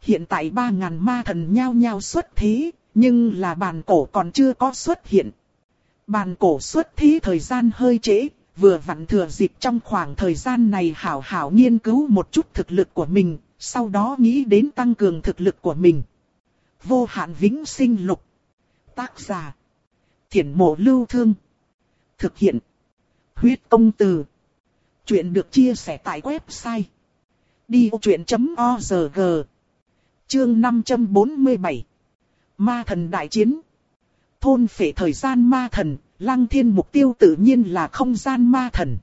Hiện tại 3.000 ma thần nhao nhao xuất thế, nhưng là bàn cổ còn chưa có xuất hiện. Bàn cổ xuất thí thời gian hơi trễ, vừa vặn thừa dịp trong khoảng thời gian này hảo hảo nghiên cứu một chút thực lực của mình, sau đó nghĩ đến tăng cường thực lực của mình. Vô hạn vĩnh sinh lục. Tác giả. Thiển mộ lưu thương. Thực hiện. Huyết công từ. Chuyện được chia sẻ tại website. Đi vô chuyện.org Chương 547 Ma thần đại chiến Thôn phệ thời gian ma thần, lăng thiên mục tiêu tự nhiên là không gian ma thần.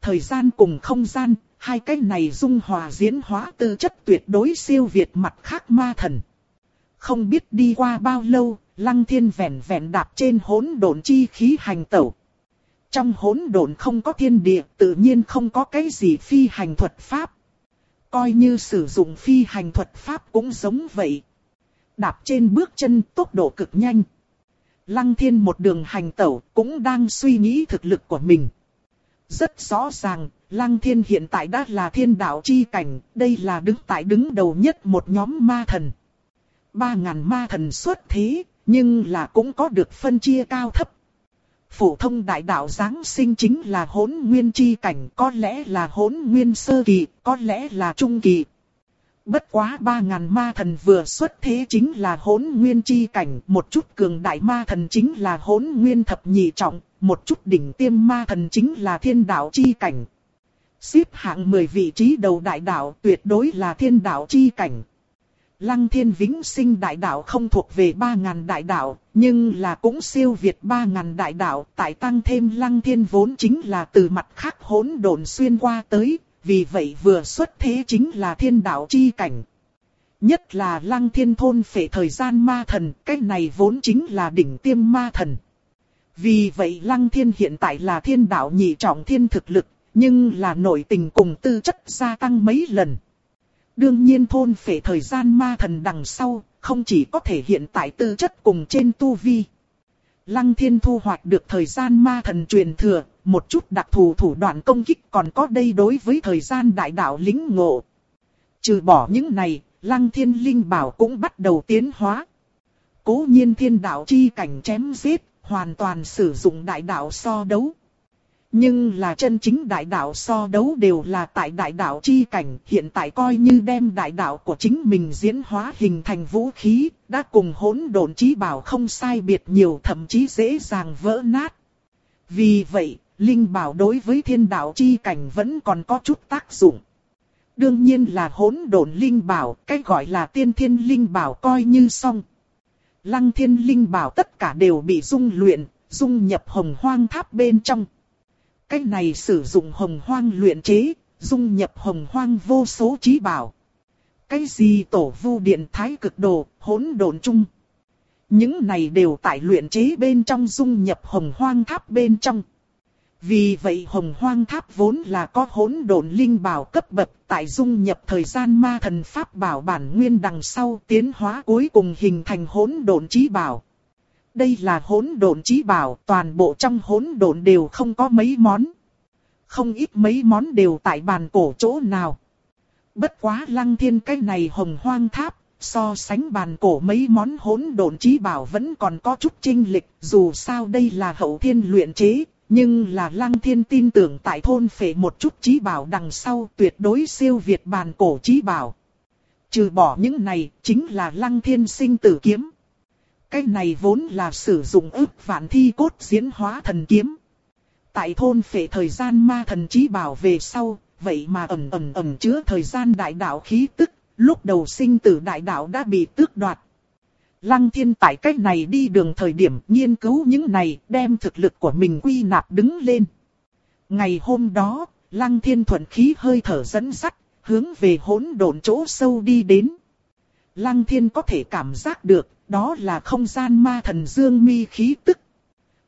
Thời gian cùng không gian, hai cái này dung hòa diễn hóa tư chất tuyệt đối siêu việt mặt khác ma thần. Không biết đi qua bao lâu, lăng thiên vẹn vẹn đạp trên hỗn độn chi khí hành tẩu. Trong hỗn độn không có thiên địa, tự nhiên không có cái gì phi hành thuật pháp. Coi như sử dụng phi hành thuật pháp cũng giống vậy. Đạp trên bước chân tốc độ cực nhanh. Lăng thiên một đường hành tẩu cũng đang suy nghĩ thực lực của mình. Rất rõ ràng, Lăng thiên hiện tại đã là thiên đạo chi cảnh, đây là đứng tại đứng đầu nhất một nhóm ma thần. Ba ngàn ma thần xuất thế, nhưng là cũng có được phân chia cao thấp. Phổ thông đại đạo Giáng sinh chính là hỗn nguyên chi cảnh, có lẽ là hỗn nguyên sơ kỳ, có lẽ là trung kỳ. Bất quá ba ngàn ma thần vừa xuất thế chính là hỗn nguyên chi cảnh, một chút cường đại ma thần chính là hỗn nguyên thập nhị trọng, một chút đỉnh tiêm ma thần chính là thiên đạo chi cảnh. Xếp hạng 10 vị trí đầu đại đạo tuyệt đối là thiên đạo chi cảnh. Lăng thiên vĩnh sinh đại đạo không thuộc về 3.000 đại đạo, nhưng là cũng siêu việt 3.000 đại đạo, tại tăng thêm lăng thiên vốn chính là từ mặt khác hỗn độn xuyên qua tới, vì vậy vừa xuất thế chính là thiên đạo chi cảnh. Nhất là lăng thiên thôn phệ thời gian ma thần, cái này vốn chính là đỉnh tiêm ma thần. Vì vậy lăng thiên hiện tại là thiên đạo nhị trọng thiên thực lực, nhưng là nội tình cùng tư chất gia tăng mấy lần. Đương nhiên thôn phệ thời gian ma thần đằng sau, không chỉ có thể hiện tại tư chất cùng trên tu vi. Lăng thiên thu hoạch được thời gian ma thần truyền thừa, một chút đặc thù thủ đoạn công kích còn có đây đối với thời gian đại đạo lính ngộ. Trừ bỏ những này, lăng thiên linh bảo cũng bắt đầu tiến hóa. Cố nhiên thiên đạo chi cảnh chém giết, hoàn toàn sử dụng đại đạo so đấu. Nhưng là chân chính đại đạo so đấu đều là tại đại đạo chi cảnh, hiện tại coi như đem đại đạo của chính mình diễn hóa hình thành vũ khí, đã cùng hỗn độn chí bảo không sai biệt nhiều thậm chí dễ dàng vỡ nát. Vì vậy, linh bảo đối với thiên đạo chi cảnh vẫn còn có chút tác dụng. Đương nhiên là hỗn độn linh bảo, cái gọi là tiên thiên linh bảo coi như xong. Lăng thiên linh bảo tất cả đều bị dung luyện, dung nhập hồng hoang tháp bên trong. Cái này sử dụng hồng hoang luyện chế, dung nhập hồng hoang vô số trí bảo. Cái gì tổ vu điện thái cực đồ, hỗn độn chung. Những này đều tại luyện chế bên trong dung nhập hồng hoang tháp bên trong. Vì vậy hồng hoang tháp vốn là có hỗn độn linh bảo cấp bậc tại dung nhập thời gian ma thần pháp bảo bản nguyên đằng sau tiến hóa cuối cùng hình thành hỗn độn trí bảo. Đây là hỗn độn trí bảo, toàn bộ trong hỗn độn đều không có mấy món. Không ít mấy món đều tại bàn cổ chỗ nào. Bất quá lăng thiên cái này hồng hoang tháp, so sánh bàn cổ mấy món hỗn độn trí bảo vẫn còn có chút chênh lịch, dù sao đây là hậu thiên luyện chế, nhưng là lăng thiên tin tưởng tại thôn phệ một chút trí bảo đằng sau tuyệt đối siêu việt bàn cổ trí bảo. Trừ bỏ những này, chính là lăng thiên sinh tử kiếm. Cái này vốn là sử dụng ức vạn thi cốt diễn hóa thần kiếm. Tại thôn phệ thời gian ma thần trí bảo về sau, vậy mà ẩm ẩm ẩm chứa thời gian đại đạo khí tức, lúc đầu sinh tử đại đạo đã bị tước đoạt. Lăng thiên tại cách này đi đường thời điểm nghiên cứu những này đem thực lực của mình quy nạp đứng lên. Ngày hôm đó, lăng thiên thuận khí hơi thở dẫn sắt, hướng về hỗn độn chỗ sâu đi đến. Lăng thiên có thể cảm giác được, đó là không gian ma thần dương mi khí tức.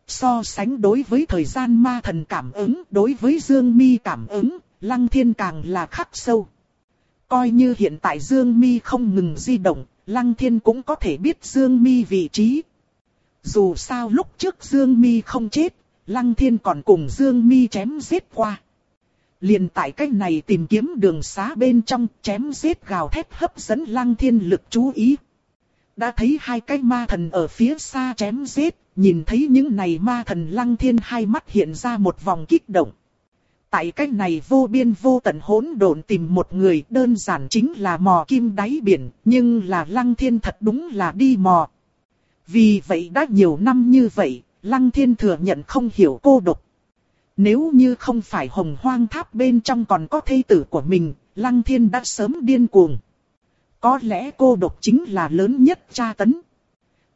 So sánh đối với thời gian ma thần cảm ứng, đối với dương mi cảm ứng, lăng thiên càng là khắc sâu. Coi như hiện tại dương mi không ngừng di động, lăng thiên cũng có thể biết dương mi vị trí. Dù sao lúc trước dương mi không chết, lăng thiên còn cùng dương mi chém giết qua. Liền tại cách này tìm kiếm đường xá bên trong chém giết gào thét hấp dẫn lăng thiên lực chú ý. Đã thấy hai cái ma thần ở phía xa chém giết, nhìn thấy những này ma thần lăng thiên hai mắt hiện ra một vòng kích động. Tại cách này vô biên vô tận hỗn độn tìm một người đơn giản chính là mò kim đáy biển, nhưng là lăng thiên thật đúng là đi mò. Vì vậy đã nhiều năm như vậy, lăng thiên thừa nhận không hiểu cô độc. Nếu như không phải hồng hoang tháp bên trong còn có thây tử của mình, lăng thiên đã sớm điên cuồng. Có lẽ cô độc chính là lớn nhất tra tấn.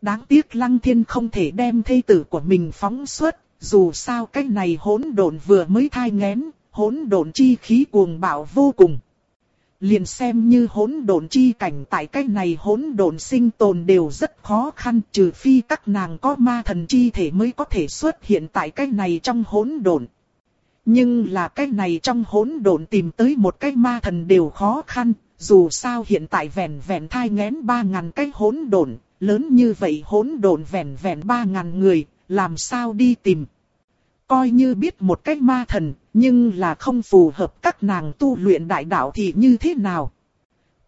Đáng tiếc lăng thiên không thể đem thây tử của mình phóng xuất, dù sao cái này hỗn độn vừa mới thai ngén, hỗn độn chi khí cuồng bạo vô cùng. Liền xem như hỗn độn chi cảnh tại cái này hỗn độn sinh tồn đều rất khó khăn trừ phi các nàng có ma thần chi thể mới có thể xuất hiện tại cái này trong hỗn độn. Nhưng là cái này trong hỗn độn tìm tới một cái ma thần đều khó khăn, dù sao hiện tại vẹn vẹn thai ngén ba ngàn cái hỗn độn, lớn như vậy hỗn độn vẹn vẹn ba ngàn người, làm sao đi tìm. Coi như biết một cách ma thần, nhưng là không phù hợp các nàng tu luyện đại đạo thì như thế nào.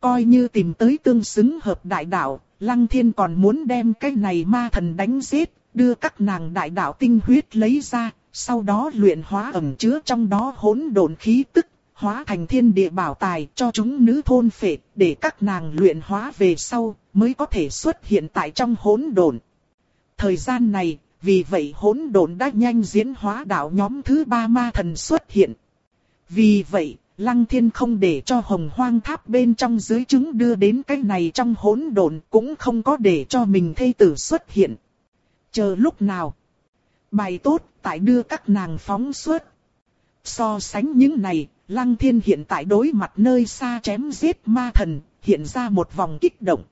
Coi như tìm tới tương xứng hợp đại đạo, Lăng Thiên còn muốn đem cái này ma thần đánh giết, đưa các nàng đại đạo tinh huyết lấy ra, sau đó luyện hóa ẩm chứa trong đó hỗn độn khí tức, hóa thành thiên địa bảo tài cho chúng nữ thôn phệ, để các nàng luyện hóa về sau, mới có thể xuất hiện tại trong hỗn độn. Thời gian này, vì vậy hỗn độn đã nhanh diễn hóa đạo nhóm thứ ba ma thần xuất hiện. Vì vậy, Lăng Thiên không để cho hồng hoang tháp bên trong dưới trứng đưa đến cái này trong hỗn độn cũng không có để cho mình thây tử xuất hiện. Chờ lúc nào? Bài tốt, tại đưa các nàng phóng xuất. So sánh những này, Lăng Thiên hiện tại đối mặt nơi xa chém giết ma thần, hiện ra một vòng kích động.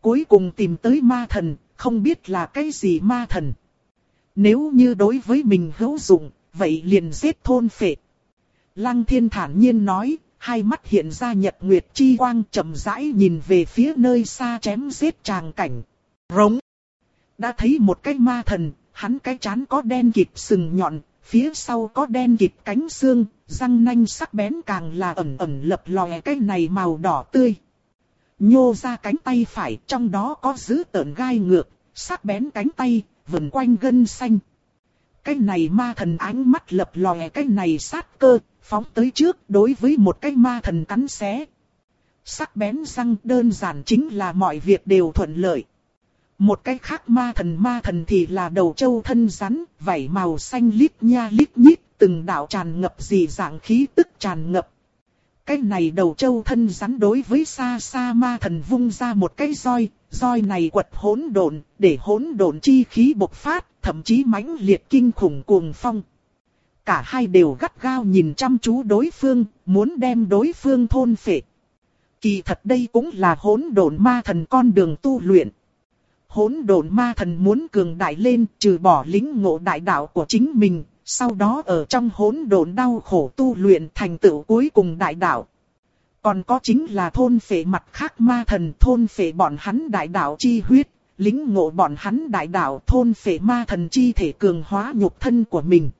Cuối cùng tìm tới ma thần, không biết là cái gì ma thần. Nếu như đối với mình hữu dụng, vậy liền giết thôn phệ. Lăng thiên thản nhiên nói, hai mắt hiện ra nhật nguyệt chi quang chậm rãi nhìn về phía nơi xa chém giết tràng cảnh. Rống. Đã thấy một cái ma thần, hắn cái chán có đen kịp sừng nhọn, phía sau có đen kịp cánh xương, răng nanh sắc bén càng là ẩn ẩn lập lòe cái này màu đỏ tươi. Nhô ra cánh tay phải, trong đó có giữ tợn gai ngược, sắc bén cánh tay, vần quanh gân xanh. Cái này ma thần ánh mắt lập lòe cái này sát cơ, phóng tới trước đối với một cái ma thần cắn xé. Sắc bén răng đơn giản chính là mọi việc đều thuận lợi. Một cái khác ma thần ma thần thì là đầu châu thân rắn, vảy màu xanh lít nha lít nhít, từng đạo tràn ngập dị dạng khí tức tràn ngập. Cái này đầu châu thân rắn đối với xa xa ma thần vung ra một cái roi, roi này quật hỗn độn, để hỗn độn chi khí bộc phát, thậm chí mãnh liệt kinh khủng cuồng phong. Cả hai đều gắt gao nhìn chăm chú đối phương, muốn đem đối phương thôn phệ. Kỳ thật đây cũng là hỗn độn ma thần con đường tu luyện. Hỗn độn ma thần muốn cường đại lên, trừ bỏ lính ngộ đại đạo của chính mình, sau đó ở trong hỗn độn đau khổ tu luyện thành tựu cuối cùng đại đạo. Còn có chính là thôn phệ mặt khác ma thần thôn phệ bọn hắn đại đạo chi huyết, lính ngộ bọn hắn đại đạo thôn phệ ma thần chi thể cường hóa nhục thân của mình.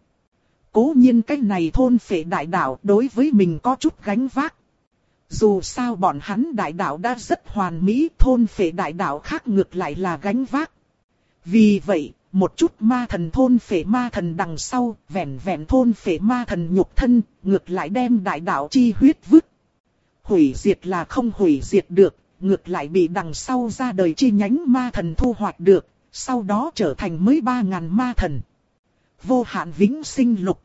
Cố nhiên cái này thôn phệ đại đạo đối với mình có chút gánh vác. Dù sao bọn hắn đại đạo đã rất hoàn mỹ, thôn phệ đại đạo khác ngược lại là gánh vác. Vì vậy, một chút ma thần thôn phệ ma thần đằng sau, vẹn vẹn thôn phệ ma thần nhục thân, ngược lại đem đại đạo chi huyết vứt. Hủy diệt là không hủy diệt được, ngược lại bị đằng sau ra đời chi nhánh ma thần thu hoạch được, sau đó trở thành mới ba ngàn ma thần. Vô hạn vĩnh sinh lục.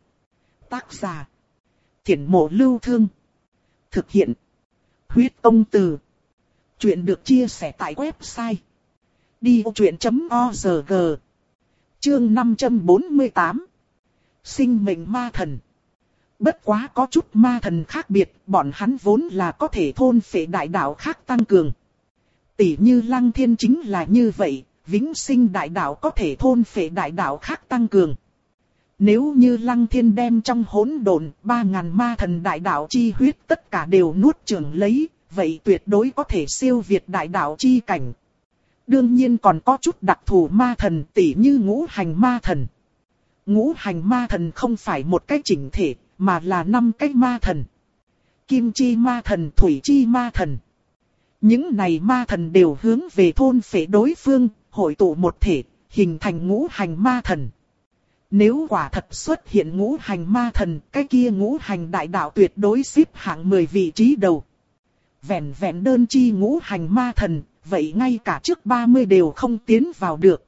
Tác giả. Thiển mộ lưu thương. Thực hiện. Huyết công từ. Chuyện được chia sẻ tại website. Đi truyện.org Chương 548 Sinh mệnh ma thần Bất quá có chút ma thần khác biệt, bọn hắn vốn là có thể thôn phệ đại đạo khác tăng cường. Tỷ như lăng thiên chính là như vậy, vĩnh sinh đại đạo có thể thôn phệ đại đạo khác tăng cường. Nếu như lăng thiên đem trong hỗn độn ba ngàn ma thần đại đạo chi huyết tất cả đều nuốt chửng lấy, vậy tuyệt đối có thể siêu việt đại đạo chi cảnh. Đương nhiên còn có chút đặc thù ma thần tỷ như ngũ hành ma thần. Ngũ hành ma thần không phải một cái chỉnh thể, mà là năm cái ma thần. Kim chi ma thần, thủy chi ma thần. Những này ma thần đều hướng về thôn phệ đối phương, hội tụ một thể, hình thành ngũ hành ma thần. Nếu quả thật xuất hiện ngũ hành ma thần, cái kia ngũ hành đại đạo tuyệt đối xếp hạng 10 vị trí đầu. Vẹn vẹn đơn chi ngũ hành ma thần, vậy ngay cả trước 30 đều không tiến vào được.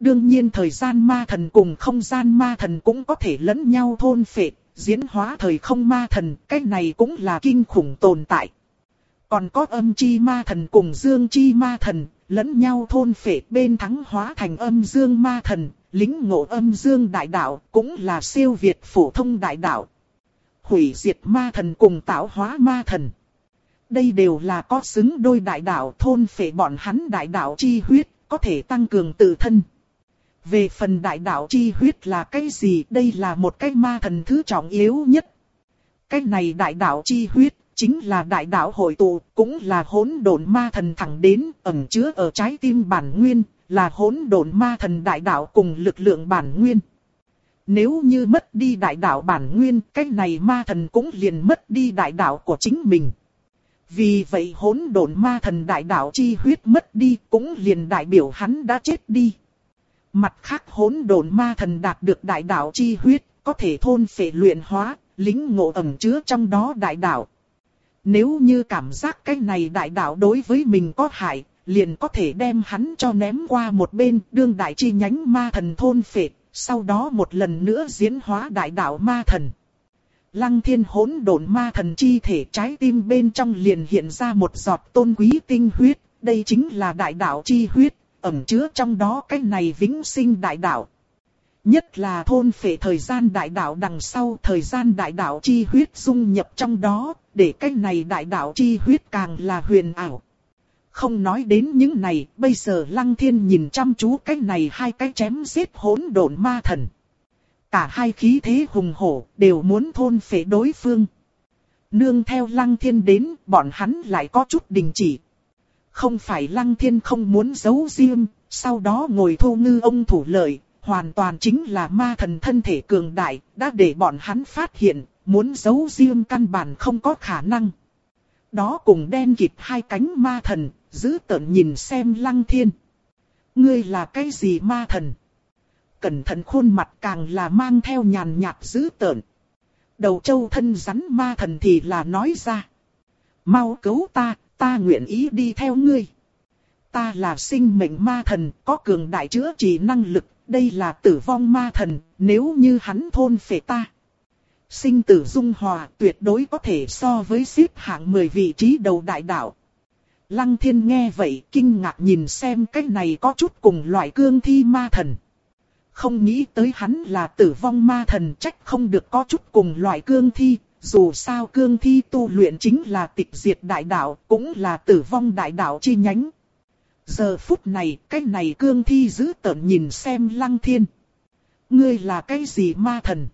Đương nhiên thời gian ma thần cùng không gian ma thần cũng có thể lẫn nhau thôn phệ, diễn hóa thời không ma thần, cái này cũng là kinh khủng tồn tại. Còn có âm chi ma thần cùng dương chi ma thần, lẫn nhau thôn phệ bên thắng hóa thành âm dương ma thần, lính ngộ âm dương đại đạo cũng là siêu việt phổ thông đại đạo. Hủy diệt ma thần cùng tạo hóa ma thần. Đây đều là có xứng đôi đại đạo thôn phệ bọn hắn đại đạo chi huyết, có thể tăng cường tự thân. Về phần đại đạo chi huyết là cái gì? Đây là một cái ma thần thứ trọng yếu nhất. Cái này đại đạo chi huyết, chính là đại đạo hội tụ, cũng là hỗn độn ma thần thẳng đến, ẩn chứa ở trái tim bản nguyên, là hỗn độn ma thần đại đạo cùng lực lượng bản nguyên. Nếu như mất đi đại đạo bản nguyên, cái này ma thần cũng liền mất đi đại đạo của chính mình. Vì vậy hỗn độn ma thần đại đạo chi huyết mất đi, cũng liền đại biểu hắn đã chết đi. Mặt khác hỗn độn ma thần đạt được đại đạo chi huyết, có thể thôn phệ luyện hóa, lính ngộ ẩn chứa trong đó đại đạo. Nếu như cảm giác cái này đại đạo đối với mình có hại, liền có thể đem hắn cho ném qua một bên, đương đại chi nhánh ma thần thôn phệ, sau đó một lần nữa diễn hóa đại đạo ma thần. Lăng thiên hỗn độn ma thần chi thể trái tim bên trong liền hiện ra một giọt tôn quý tinh huyết, đây chính là đại đạo chi huyết, ẩn chứa trong đó cái này vĩnh sinh đại đạo. Nhất là thôn phệ thời gian đại đạo đằng sau thời gian đại đạo chi huyết dung nhập trong đó, để cái này đại đạo chi huyết càng là huyền ảo. Không nói đến những này, bây giờ Lăng Thiên nhìn chăm chú cái này hai cái chém giết hỗn độn ma thần. Cả hai khí thế hùng hổ, đều muốn thôn phệ đối phương. Nương theo Lăng Thiên đến, bọn hắn lại có chút đình chỉ, không phải lăng thiên không muốn giấu riêng, sau đó ngồi thu ngư ông thủ lợi, hoàn toàn chính là ma thần thân thể cường đại, đã để bọn hắn phát hiện, muốn giấu riêng căn bản không có khả năng. Đó cùng đen kịt hai cánh ma thần, giữ tợn nhìn xem lăng thiên. Ngươi là cái gì ma thần? Cẩn thận khuôn mặt càng là mang theo nhàn nhạt giữ tợn. Đầu châu thân rắn ma thần thì là nói ra. Mau cứu ta, ta nguyện ý đi theo ngươi. Ta là sinh mệnh ma thần, có cường đại chữa trị năng lực, đây là tử vong ma thần, nếu như hắn thôn phệ ta. Sinh tử dung hòa tuyệt đối có thể so với xếp hạng 10 vị trí đầu đại đạo. Lăng thiên nghe vậy kinh ngạc nhìn xem cái này có chút cùng loại cương thi ma thần. Không nghĩ tới hắn là tử vong ma thần trách không được có chút cùng loại cương thi, dù sao cương thi tu luyện chính là tịch diệt đại đạo, cũng là tử vong đại đạo chi nhánh. Giờ phút này, cái này cương thi giữ tợn nhìn xem lăng thiên. Ngươi là cái gì ma thần?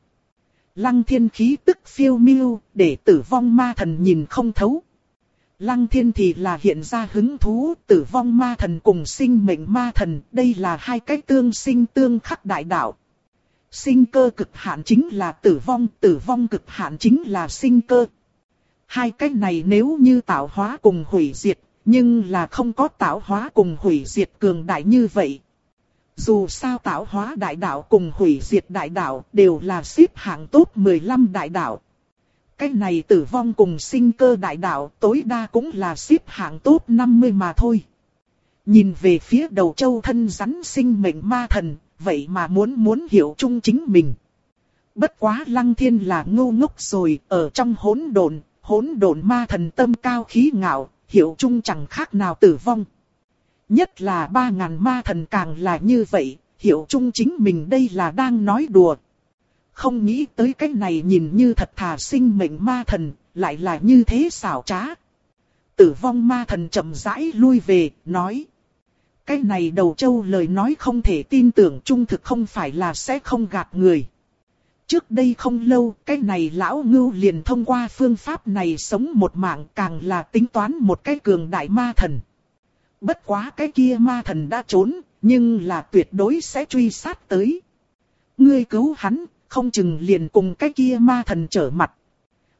Lăng thiên khí tức phiêu miêu, để tử vong ma thần nhìn không thấu. Lăng thiên thì là hiện ra hứng thú, tử vong ma thần cùng sinh mệnh ma thần, đây là hai cái tương sinh tương khắc đại đạo. Sinh cơ cực hạn chính là tử vong, tử vong cực hạn chính là sinh cơ. Hai cái này nếu như tạo hóa cùng hủy diệt, nhưng là không có tạo hóa cùng hủy diệt cường đại như vậy. Dù sao tạo hóa đại đạo cùng hủy diệt đại đạo đều là xếp hạng top 15 đại đạo. Cái này tử vong cùng sinh cơ đại đạo tối đa cũng là xếp hạng top 50 mà thôi. Nhìn về phía đầu châu thân rắn sinh mệnh ma thần, vậy mà muốn muốn hiểu chung chính mình. Bất quá lăng thiên là ngu ngốc rồi, ở trong hỗn độn, hỗn độn ma thần tâm cao khí ngạo, hiểu chung chẳng khác nào tử vong. Nhất là ba ngàn ma thần càng là như vậy, hiểu chung chính mình đây là đang nói đùa. Không nghĩ tới cái này nhìn như thật thà sinh mệnh ma thần, lại là như thế xảo trá. Tử vong ma thần chậm rãi lui về, nói. Cái này đầu châu lời nói không thể tin tưởng trung thực không phải là sẽ không gạt người. Trước đây không lâu, cái này lão ngưu liền thông qua phương pháp này sống một mạng càng là tính toán một cái cường đại ma thần. Bất quá cái kia ma thần đã trốn, nhưng là tuyệt đối sẽ truy sát tới. Ngươi cứu hắn, không chừng liền cùng cái kia ma thần trở mặt.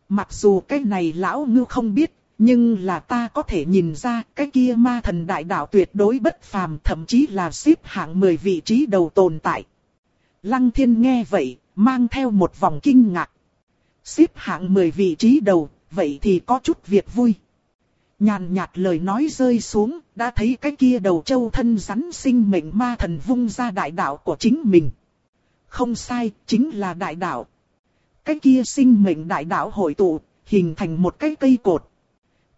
Mặc dù cái này lão ngưu không biết, nhưng là ta có thể nhìn ra cái kia ma thần đại đạo tuyệt đối bất phàm thậm chí là xếp hạng 10 vị trí đầu tồn tại. Lăng thiên nghe vậy, mang theo một vòng kinh ngạc. Xếp hạng 10 vị trí đầu, vậy thì có chút việc vui. Nhàn nhạt lời nói rơi xuống, đã thấy cái kia đầu châu thân rắn sinh mệnh ma thần vung ra đại đạo của chính mình. Không sai, chính là đại đạo. Cái kia sinh mệnh đại đạo hội tụ, hình thành một cái cây cột.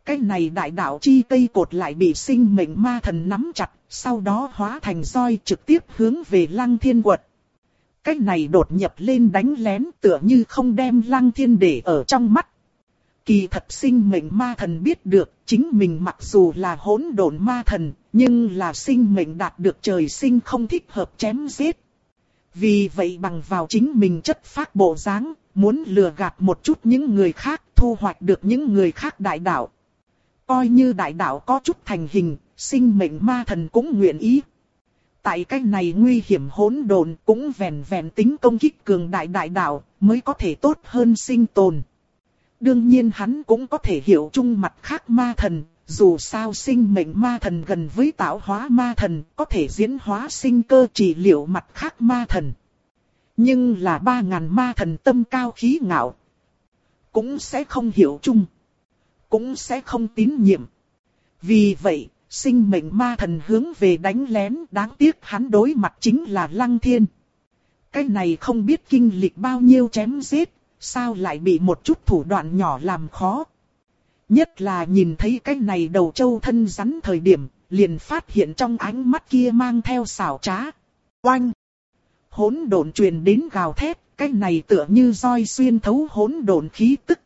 Cái này đại đạo chi cây cột lại bị sinh mệnh ma thần nắm chặt, sau đó hóa thành roi trực tiếp hướng về lăng thiên quật. Cái này đột nhập lên đánh lén tựa như không đem lăng thiên để ở trong mắt. Kỳ thật sinh mệnh ma thần biết được, chính mình mặc dù là hỗn độn ma thần, nhưng là sinh mệnh đạt được trời sinh không thích hợp chém giết. Vì vậy bằng vào chính mình chất phát bộ dáng, muốn lừa gạt một chút những người khác, thu hoạch được những người khác đại đạo. Coi như đại đạo có chút thành hình, sinh mệnh ma thần cũng nguyện ý. Tại cái này nguy hiểm hỗn độn cũng vẹn vẹn tính công kích cường đại đại đạo mới có thể tốt hơn sinh tồn. Đương nhiên hắn cũng có thể hiểu chung mặt khác ma thần, dù sao sinh mệnh ma thần gần với tạo hóa ma thần có thể diễn hóa sinh cơ trị liệu mặt khác ma thần. Nhưng là ba ngàn ma thần tâm cao khí ngạo. Cũng sẽ không hiểu chung. Cũng sẽ không tín nhiệm. Vì vậy, sinh mệnh ma thần hướng về đánh lén đáng tiếc hắn đối mặt chính là lăng thiên. Cái này không biết kinh lịch bao nhiêu chém giết, sao lại bị một chút thủ đoạn nhỏ làm khó. Nhất là nhìn thấy cái này đầu châu thân rắn thời điểm, liền phát hiện trong ánh mắt kia mang theo xảo trá. Oanh! Hỗn độn truyền đến gào thét, cái này tựa như roi xuyên thấu hỗn độn khí tức.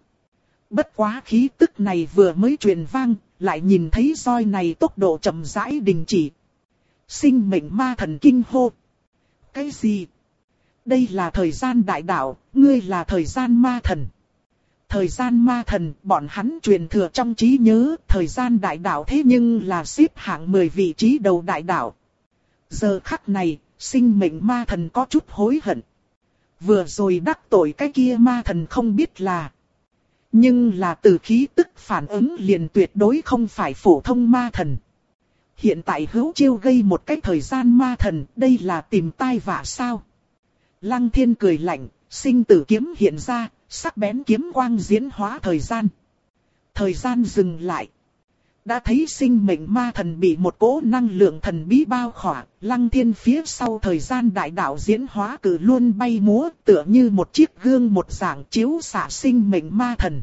Bất quá khí tức này vừa mới truyền vang, lại nhìn thấy roi này tốc độ chậm rãi đình chỉ. Sinh mệnh ma thần kinh hô. Cái gì? Đây là thời gian đại đạo, ngươi là thời gian ma thần. Thời gian ma thần, bọn hắn truyền thừa trong trí nhớ, thời gian đại đạo thế nhưng là xếp hạng 10 vị trí đầu đại đạo. Giờ khắc này, sinh mệnh ma thần có chút hối hận. Vừa rồi đắc tội cái kia ma thần không biết là. Nhưng là từ khí tức phản ứng liền tuyệt đối không phải phổ thông ma thần. Hiện tại hữu chiêu gây một cái thời gian ma thần, đây là tìm tai vạ sao? Lăng thiên cười lạnh, sinh tử kiếm hiện ra, sắc bén kiếm quang diễn hóa thời gian. Thời gian dừng lại. Đã thấy sinh mệnh ma thần bị một cỗ năng lượng thần bí bao khỏa, lăng thiên phía sau thời gian đại đạo diễn hóa cử luôn bay múa tựa như một chiếc gương một dạng chiếu xạ sinh mệnh ma thần.